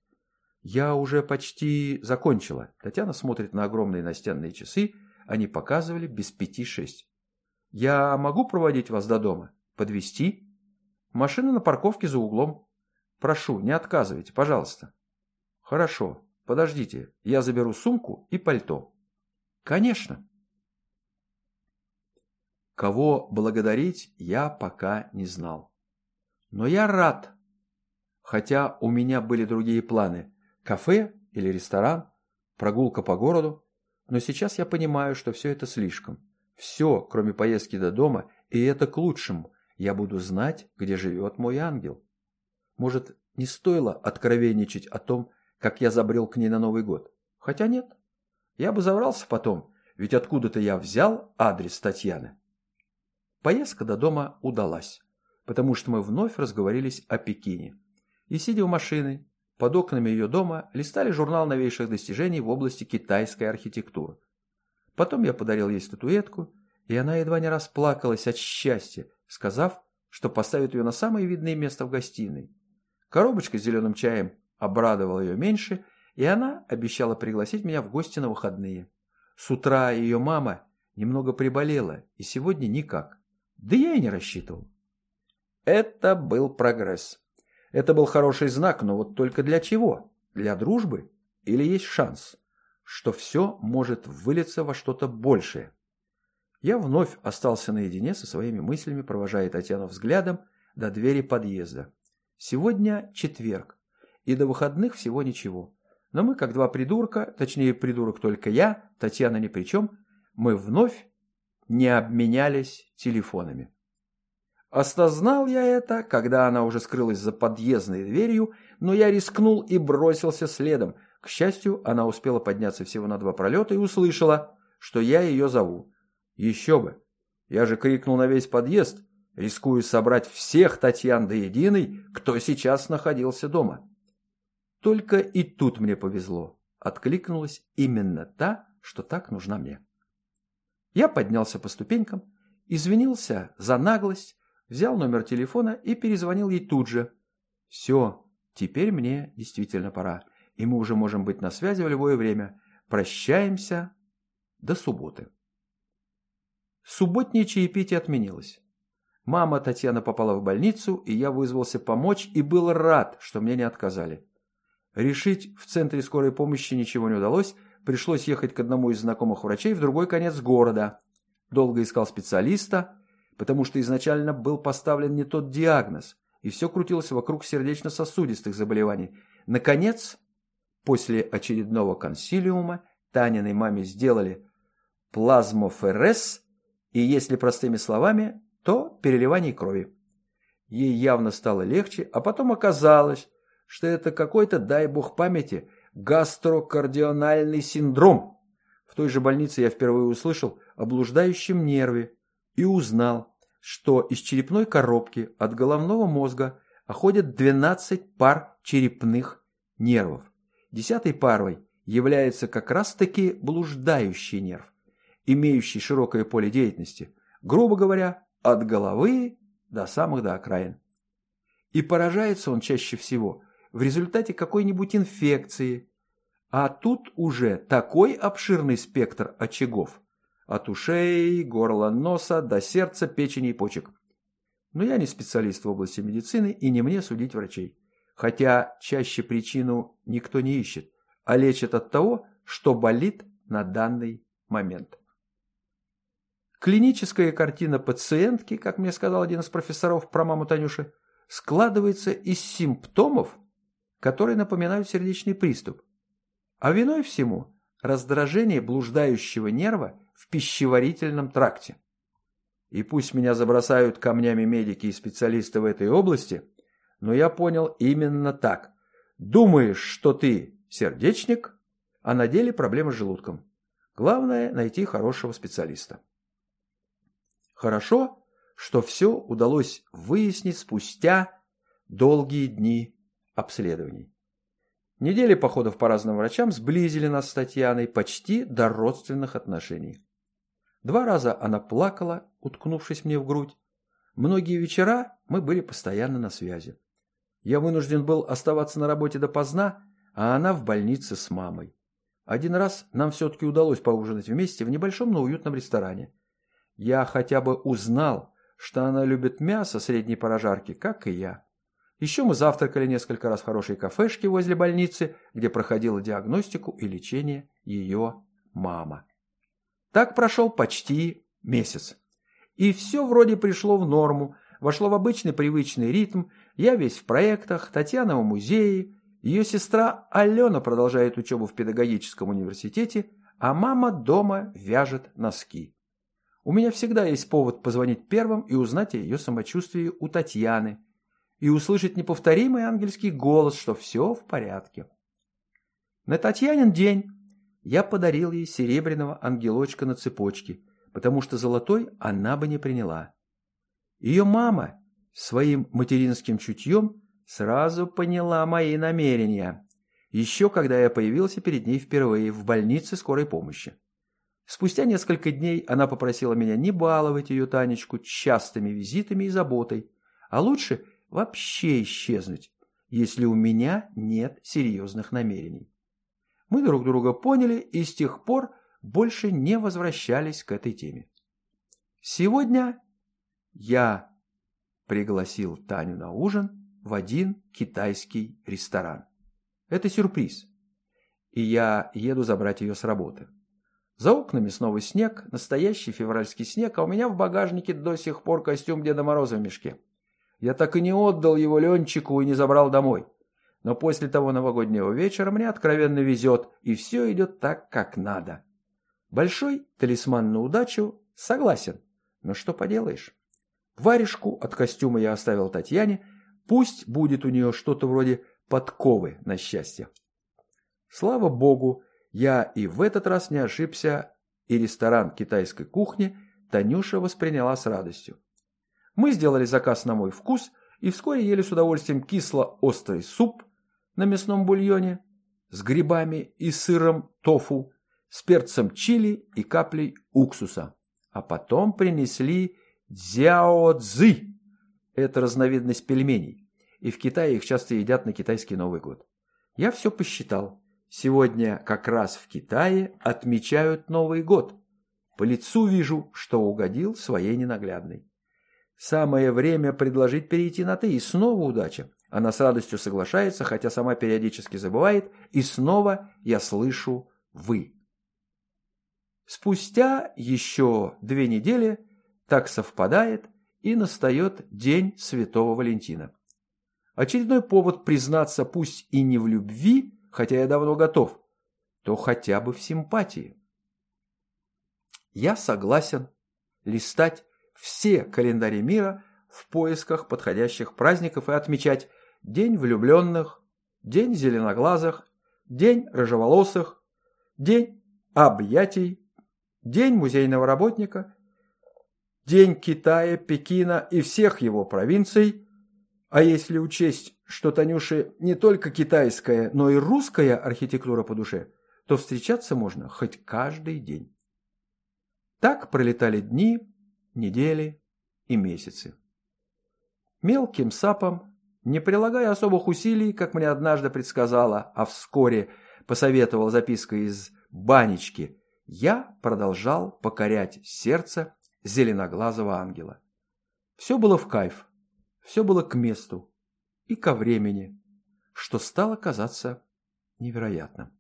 Я уже почти закончила. Татьяна смотрит на огромные настенные часы, они показывали без пяти шесть. Я могу проводить вас до дома? Подвести? Машина на парковке за углом. Прошу, не отказывайте, пожалуйста. Хорошо, подождите, я заберу сумку и пальто. Конечно. Кого благодарить, я пока не знал. Но я рад. Хотя у меня были другие планы. Кафе или ресторан, прогулка по городу. Но сейчас я понимаю, что все это слишком. Все, кроме поездки до дома, и это к лучшему. Я буду знать, где живет мой ангел. Может, не стоило откровенничать о том, как я забрел к ней на Новый год. Хотя нет. Я бы заврался потом, ведь откуда-то я взял адрес Татьяны. Поездка до дома удалась, потому что мы вновь разговорились о Пекине. И сидя у машины, под окнами ее дома листали журнал новейших достижений в области китайской архитектуры. Потом я подарил ей статуэтку, и она едва не расплакалась от счастья, сказав, что поставит ее на самое видное место в гостиной. Коробочка с зеленым чаем обрадовал ее меньше, и она обещала пригласить меня в гости на выходные. С утра ее мама немного приболела, и сегодня никак. Да я и не рассчитывал. Это был прогресс. Это был хороший знак, но вот только для чего? Для дружбы? Или есть шанс, что все может вылиться во что-то большее? Я вновь остался наедине со своими мыслями, провожая Татьяну взглядом до двери подъезда. Сегодня четверг и до выходных всего ничего. Но мы, как два придурка, точнее придурок только я, Татьяна ни при чем, мы вновь не обменялись телефонами. Осознал я это, когда она уже скрылась за подъездной дверью, но я рискнул и бросился следом. К счастью, она успела подняться всего на два пролета и услышала, что я ее зову. Еще бы! Я же крикнул на весь подъезд, рискуя собрать всех Татьян до единой, кто сейчас находился дома. Только и тут мне повезло. Откликнулась именно та, что так нужна мне. Я поднялся по ступенькам, извинился за наглость, взял номер телефона и перезвонил ей тут же. Все, теперь мне действительно пора, и мы уже можем быть на связи в любое время. Прощаемся до субботы. Субботнее чаепитие отменилось. Мама Татьяна попала в больницу, и я вызвался помочь и был рад, что мне не отказали. Решить в центре скорой помощи ничего не удалось, пришлось ехать к одному из знакомых врачей в другой конец города. Долго искал специалиста, потому что изначально был поставлен не тот диагноз, и все крутилось вокруг сердечно-сосудистых заболеваний. Наконец, после очередного консилиума, Таниной маме сделали плазмоферез, и если простыми словами, то переливание крови. Ей явно стало легче, а потом оказалось, что это какой-то, дай бог памяти, гастрокардиональный синдром. В той же больнице я впервые услышал о блуждающем нерве и узнал, что из черепной коробки от головного мозга оходят 12 пар черепных нервов. Десятой парой является как раз-таки блуждающий нерв, имеющий широкое поле деятельности, грубо говоря, от головы до самых до окраин. И поражается он чаще всего в результате какой-нибудь инфекции. А тут уже такой обширный спектр очагов. От ушей, горла, носа до сердца, печени и почек. Но я не специалист в области медицины и не мне судить врачей. Хотя чаще причину никто не ищет, а лечат от того, что болит на данный момент. Клиническая картина пациентки, как мне сказал один из профессоров про маму Танюши, складывается из симптомов, которые напоминают сердечный приступ. А виной всему раздражение блуждающего нерва в пищеварительном тракте. И пусть меня забросают камнями медики и специалисты в этой области, но я понял именно так. Думаешь, что ты сердечник, а на деле проблема с желудком. Главное – найти хорошего специалиста. Хорошо, что все удалось выяснить спустя долгие дни обследований. Недели походов по разным врачам сблизили нас с Татьяной почти до родственных отношений. Два раза она плакала, уткнувшись мне в грудь. Многие вечера мы были постоянно на связи. Я вынужден был оставаться на работе допоздна, а она в больнице с мамой. Один раз нам все-таки удалось поужинать вместе в небольшом, но уютном ресторане. Я хотя бы узнал, что она любит мясо средней прожарки, как и я. Еще мы завтракали несколько раз в хорошей кафешке возле больницы, где проходила диагностику и лечение ее мама. Так прошел почти месяц. И все вроде пришло в норму, вошло в обычный привычный ритм, я весь в проектах, Татьяна в музее, ее сестра Алена продолжает учебу в педагогическом университете, а мама дома вяжет носки. У меня всегда есть повод позвонить первым и узнать о ее самочувствии у Татьяны и услышать неповторимый ангельский голос, что все в порядке. На Татьянин день я подарил ей серебряного ангелочка на цепочке, потому что золотой она бы не приняла. Ее мама своим материнским чутьем сразу поняла мои намерения, еще когда я появился перед ней впервые в больнице скорой помощи. Спустя несколько дней она попросила меня не баловать ее Танечку частыми визитами и заботой, а лучше вообще исчезнуть, если у меня нет серьезных намерений. Мы друг друга поняли и с тех пор больше не возвращались к этой теме. Сегодня я пригласил Таню на ужин в один китайский ресторан. Это сюрприз. И я еду забрать ее с работы. За окнами снова снег, настоящий февральский снег, а у меня в багажнике до сих пор костюм Деда Мороза в мешке. Я так и не отдал его Ленчику и не забрал домой. Но после того новогоднего вечера мне откровенно везет, и все идет так, как надо. Большой талисман на удачу согласен, но что поделаешь. Варежку от костюма я оставил Татьяне, пусть будет у нее что-то вроде подковы на счастье. Слава богу, я и в этот раз не ошибся, и ресторан китайской кухни Танюша восприняла с радостью. Мы сделали заказ на мой вкус и вскоре ели с удовольствием кисло-острый суп на мясном бульоне с грибами и сыром тофу, с перцем чили и каплей уксуса. А потом принесли Дзяо-цзы – это разновидность пельменей, и в Китае их часто едят на китайский Новый год. Я все посчитал. Сегодня как раз в Китае отмечают Новый год. По лицу вижу, что угодил своей ненаглядной. Самое время предложить перейти на «ты», и снова удача. Она с радостью соглашается, хотя сама периодически забывает, и снова я слышу «вы». Спустя еще две недели – так совпадает, и настает День Святого Валентина. Очередной повод признаться пусть и не в любви, хотя я давно готов, то хотя бы в симпатии. Я согласен листать все календари мира в поисках подходящих праздников и отмечать День влюбленных, День зеленоглазых, День рыжеволосых, День объятий, День музейного работника День Китая, Пекина и всех его провинций, а если учесть, что Танюше не только китайская, но и русская архитектура по душе, то встречаться можно хоть каждый день. Так пролетали дни, недели и месяцы. Мелким сапом, не прилагая особых усилий, как мне однажды предсказала, а вскоре посоветовал записка из банечки, я продолжал покорять сердце зеленоглазого ангела. Все было в кайф, все было к месту и ко времени, что стало казаться невероятным.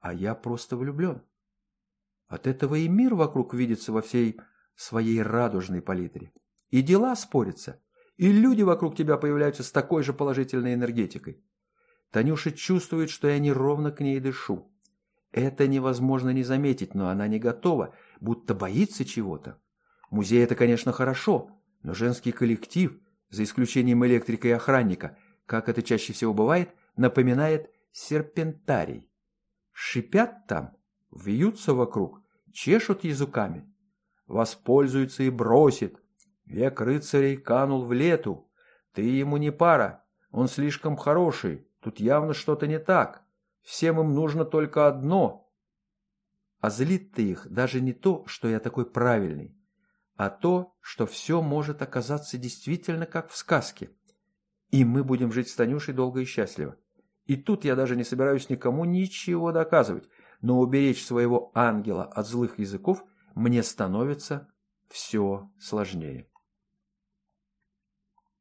А я просто влюблен. От этого и мир вокруг видится во всей своей радужной палитре. И дела спорятся, и люди вокруг тебя появляются с такой же положительной энергетикой. Танюша чувствует, что я неровно к ней дышу. Это невозможно не заметить, но она не готова, будто боится чего-то. Музей – это, конечно, хорошо, но женский коллектив, за исключением электрика и охранника, как это чаще всего бывает, напоминает серпентарий. Шипят там, вьются вокруг, чешут языками. Воспользуется и бросит. Век рыцарей канул в лету. Ты ему не пара, он слишком хороший, тут явно что-то не так. Всем им нужно только одно. А злит-то их даже не то, что я такой правильный, а то, что все может оказаться действительно как в сказке. И мы будем жить с Танюшей долго и счастливо. И тут я даже не собираюсь никому ничего доказывать, но уберечь своего ангела от злых языков мне становится все сложнее.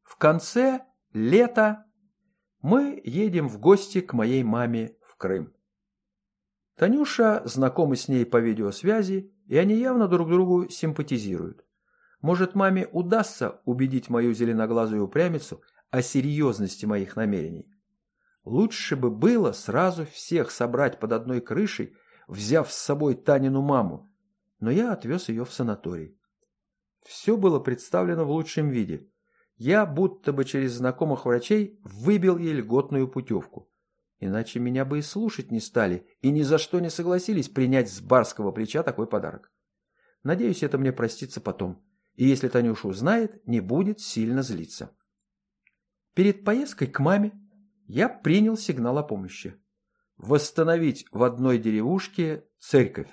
В конце лета мы едем в гости к моей маме в Крым. Танюша знакома с ней по видеосвязи, и они явно друг другу симпатизируют. Может, маме удастся убедить мою зеленоглазую упрямицу о серьезности моих намерений. Лучше бы было сразу всех собрать под одной крышей, взяв с собой Танину маму, но я отвез ее в санаторий. Все было представлено в лучшем виде. Я будто бы через знакомых врачей выбил ей льготную путевку. Иначе меня бы и слушать не стали, и ни за что не согласились принять с барского плеча такой подарок. Надеюсь, это мне простится потом. И если Танюша узнает, не будет сильно злиться. Перед поездкой к маме я принял сигнал о помощи. Восстановить в одной деревушке церковь.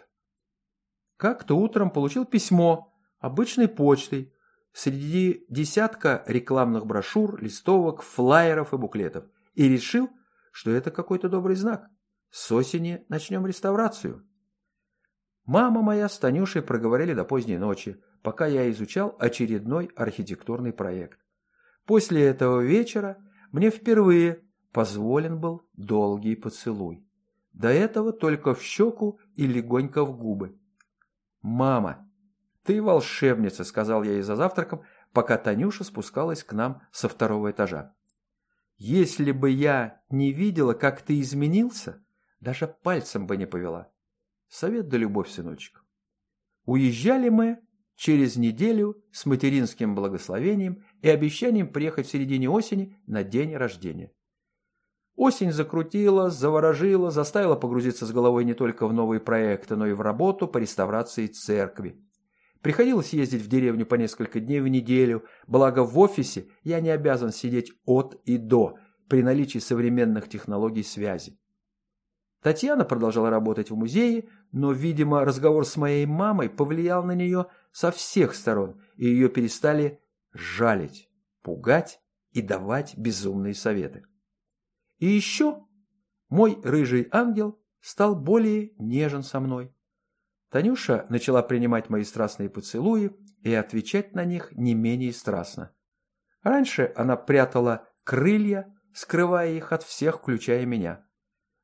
Как-то утром получил письмо обычной почтой среди десятка рекламных брошюр, листовок, флаеров и буклетов и решил, что это какой-то добрый знак. С осени начнем реставрацию. Мама моя с Танюшей проговорили до поздней ночи, пока я изучал очередной архитектурный проект. После этого вечера мне впервые позволен был долгий поцелуй. До этого только в щеку и легонько в губы. «Мама, ты волшебница», — сказал я ей за завтраком, пока Танюша спускалась к нам со второго этажа. «Если бы я не видела, как ты изменился, даже пальцем бы не повела. Совет да любовь, сыночек». Уезжали мы через неделю с материнским благословением и обещанием приехать в середине осени на день рождения. Осень закрутила, заворожила, заставила погрузиться с головой не только в новые проекты, но и в работу по реставрации церкви. Приходилось ездить в деревню по несколько дней в неделю, благо в офисе я не обязан сидеть от и до при наличии современных технологий связи. Татьяна продолжала работать в музее, но, видимо, разговор с моей мамой повлиял на нее со всех сторон, и ее перестали жалить, пугать и давать безумные советы. И еще мой рыжий ангел стал более нежен со мной. Танюша начала принимать мои страстные поцелуи и отвечать на них не менее страстно. Раньше она прятала крылья, скрывая их от всех, включая меня.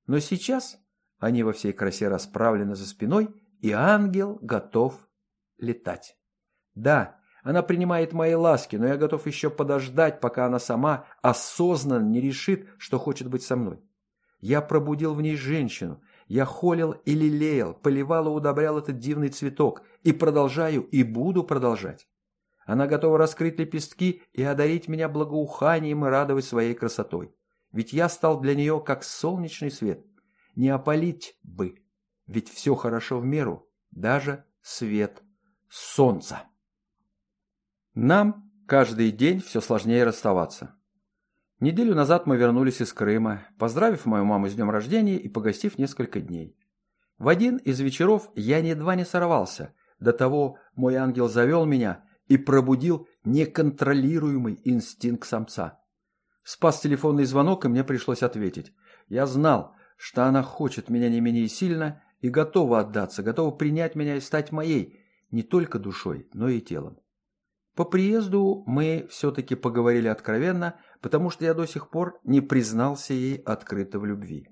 Но сейчас они во всей красе расправлены за спиной, и ангел готов летать. Да, она принимает мои ласки, но я готов еще подождать, пока она сама осознанно не решит, что хочет быть со мной. Я пробудил в ней женщину. Я холил и лелеял, поливал и удобрял этот дивный цветок. И продолжаю, и буду продолжать. Она готова раскрыть лепестки и одарить меня благоуханием и радовать своей красотой. Ведь я стал для нее как солнечный свет. Не опалить бы, ведь все хорошо в меру, даже свет солнца. Нам каждый день все сложнее расставаться. Неделю назад мы вернулись из Крыма, поздравив мою маму с днем рождения и погостив несколько дней. В один из вечеров я едва не сорвался. До того мой ангел завел меня и пробудил неконтролируемый инстинкт самца. Спас телефонный звонок, и мне пришлось ответить. Я знал, что она хочет меня не менее сильно и готова отдаться, готова принять меня и стать моей, не только душой, но и телом. По приезду мы все-таки поговорили откровенно, потому что я до сих пор не признался ей открыто в любви.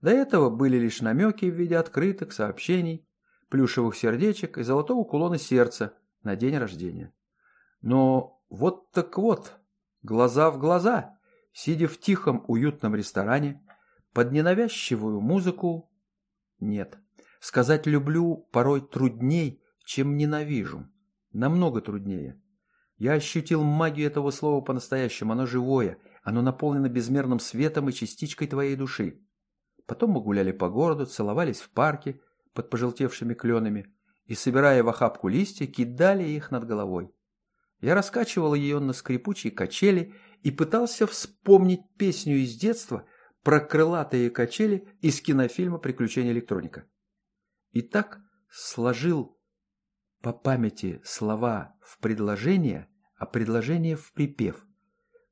До этого были лишь намеки в виде открыток, сообщений, плюшевых сердечек и золотого кулона сердца на день рождения. Но вот так вот, глаза в глаза, сидя в тихом уютном ресторане, под ненавязчивую музыку, Нет. Сказать «люблю» порой трудней, чем «ненавижу». Намного труднее. Я ощутил магию этого слова по-настоящему. Оно живое. Оно наполнено безмерным светом и частичкой твоей души. Потом мы гуляли по городу, целовались в парке под пожелтевшими кленами и, собирая в охапку листья, кидали их над головой. Я раскачивал ее на скрипучей качели и пытался вспомнить песню из детства про крылатые качели из кинофильма «Приключения электроника». И так сложил по памяти слова в предложение, а предложение в припев.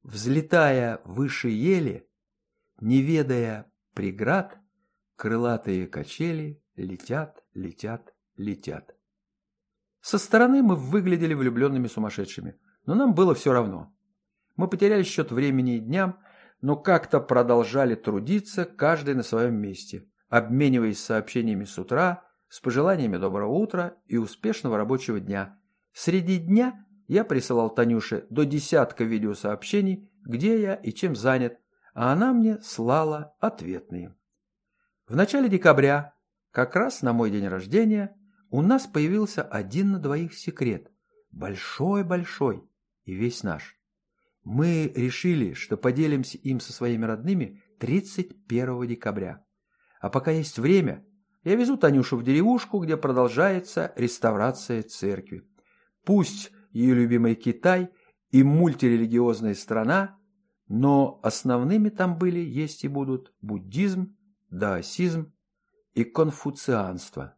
Взлетая выше ели, не ведая преград, крылатые качели летят, летят, летят. Со стороны мы выглядели влюбленными сумасшедшими, но нам было все равно. Мы потеряли счет времени и дням, но как-то продолжали трудиться, каждый на своем месте, обмениваясь сообщениями с утра, с пожеланиями доброго утра и успешного рабочего дня. Среди дня я присылал Танюше до десятка видеосообщений, где я и чем занят, а она мне слала ответные. В начале декабря, как раз на мой день рождения, у нас появился один на двоих секрет. Большой-большой и весь наш. Мы решили, что поделимся им со своими родными 31 декабря. А пока есть время, я везу Танюшу в деревушку, где продолжается реставрация церкви. Пусть ее любимый Китай и мультирелигиозная страна, но основными там были, есть и будут буддизм, даосизм и конфуцианство.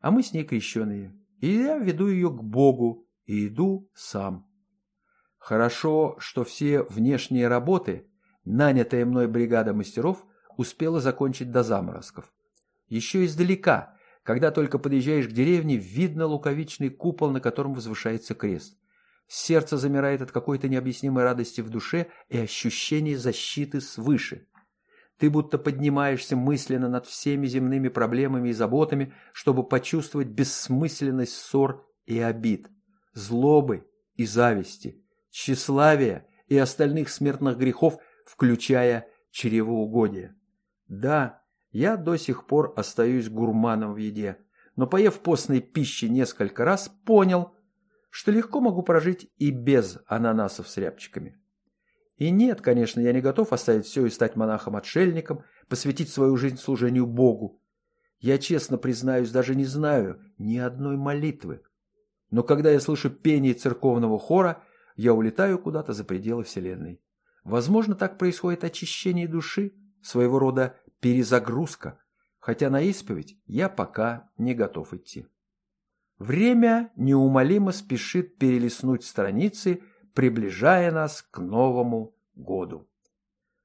А мы с ней крещеные, и я веду ее к Богу и иду сам. Хорошо, что все внешние работы, нанятая мной бригада мастеров, успела закончить до заморозков. Еще издалека, когда только подъезжаешь к деревне, видно луковичный купол, на котором возвышается крест. Сердце замирает от какой-то необъяснимой радости в душе и ощущения защиты свыше. Ты будто поднимаешься мысленно над всеми земными проблемами и заботами, чтобы почувствовать бессмысленность ссор и обид, злобы и зависти, тщеславия и остальных смертных грехов, включая чревоугодие. Да, я до сих пор остаюсь гурманом в еде, но поев постной пищи несколько раз, понял, что легко могу прожить и без ананасов с рябчиками. И нет, конечно, я не готов оставить все и стать монахом-отшельником, посвятить свою жизнь служению Богу. Я честно признаюсь, даже не знаю ни одной молитвы. Но когда я слышу пение церковного хора, я улетаю куда-то за пределы Вселенной. Возможно, так происходит очищение души, своего рода перезагрузка, хотя на исповедь я пока не готов идти. Время неумолимо спешит перелистнуть страницы, приближая нас к Новому году.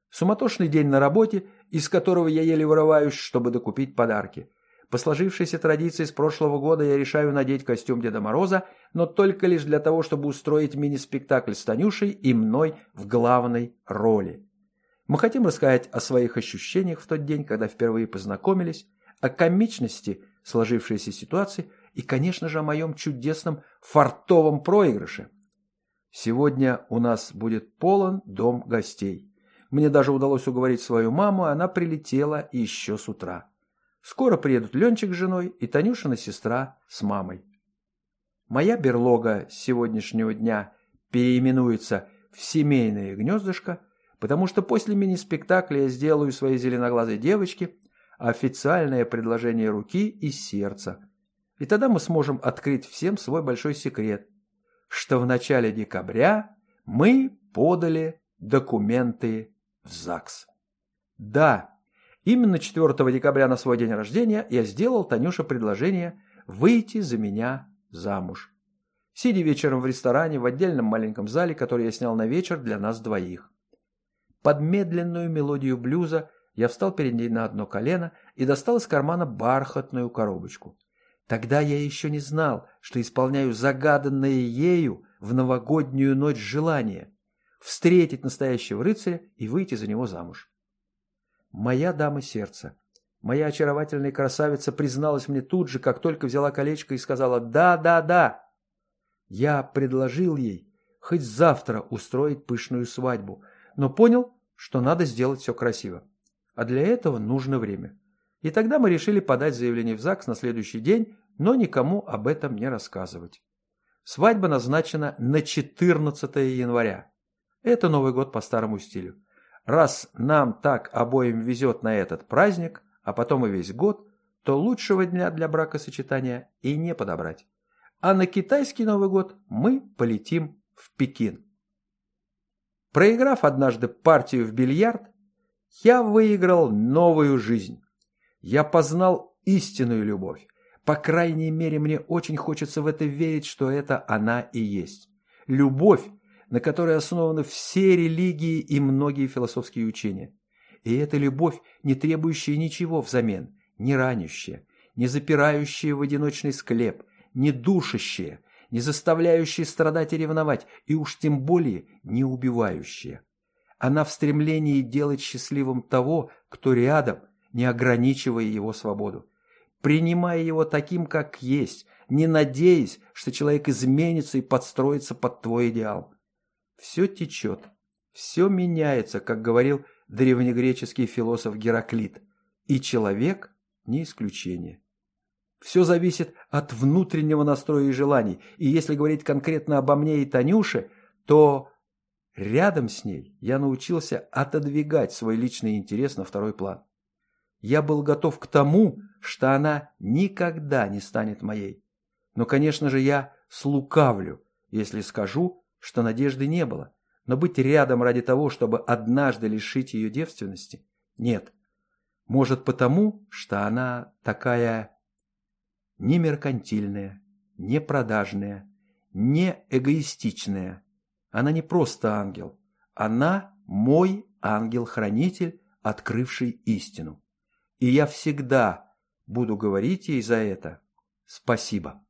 Суматошный день на работе, из которого я еле вырываюсь, чтобы докупить подарки. По сложившейся традиции с прошлого года я решаю надеть костюм Деда Мороза, но только лишь для того, чтобы устроить мини-спектакль с Танюшей и мной в главной роли. Мы хотим рассказать о своих ощущениях в тот день, когда впервые познакомились, о комичности сложившейся ситуации и, конечно же, о моем чудесном фартовом проигрыше. Сегодня у нас будет полон дом гостей. Мне даже удалось уговорить свою маму, она прилетела еще с утра. Скоро приедут Ленчик с женой и Танюшина сестра с мамой. Моя берлога с сегодняшнего дня переименуется в «Семейное гнездышко», потому что после мини-спектакля я сделаю своей зеленоглазой девочке официальное предложение руки и сердца. И тогда мы сможем открыть всем свой большой секрет, что в начале декабря мы подали документы в ЗАГС. Да, именно 4 декабря на свой день рождения я сделал Танюше предложение выйти за меня замуж. Сидя вечером в ресторане в отдельном маленьком зале, который я снял на вечер для нас двоих. Под медленную мелодию блюза я встал перед ней на одно колено и достал из кармана бархатную коробочку. Тогда я еще не знал, что исполняю загаданное ею в новогоднюю ночь желание встретить настоящего рыцаря и выйти за него замуж. Моя дама сердца, моя очаровательная красавица призналась мне тут же, как только взяла колечко и сказала «да, да, да». Я предложил ей хоть завтра устроить пышную свадьбу, но понял, что надо сделать все красиво. А для этого нужно время. И тогда мы решили подать заявление в ЗАГС на следующий день, но никому об этом не рассказывать. Свадьба назначена на 14 января. Это Новый год по старому стилю. Раз нам так обоим везет на этот праздник, а потом и весь год, то лучшего дня для бракосочетания и не подобрать. А на китайский Новый год мы полетим в Пекин. Проиграв однажды партию в бильярд, я выиграл новую жизнь. Я познал истинную любовь. По крайней мере, мне очень хочется в это верить, что это она и есть. Любовь, на которой основаны все религии и многие философские учения. И это любовь, не требующая ничего взамен, не ранящая, не запирающая в одиночный склеп, не душащая, не заставляющая страдать и ревновать, и уж тем более не убивающая. Она в стремлении делать счастливым того, кто рядом – не ограничивая его свободу. Принимая его таким, как есть, не надеясь, что человек изменится и подстроится под твой идеал. Все течет, все меняется, как говорил древнегреческий философ Гераклит, и человек не исключение. Все зависит от внутреннего настроя и желаний, и если говорить конкретно обо мне и Танюше, то рядом с ней я научился отодвигать свой личный интерес на второй план. Я был готов к тому, что она никогда не станет моей. Но, конечно же, я слукавлю, если скажу, что надежды не было. Но быть рядом ради того, чтобы однажды лишить ее девственности, нет. Может потому, что она такая не меркантильная, не продажная, не эгоистичная. Она не просто ангел. Она мой ангел-хранитель, открывший истину. И я всегда буду говорить ей за это спасибо.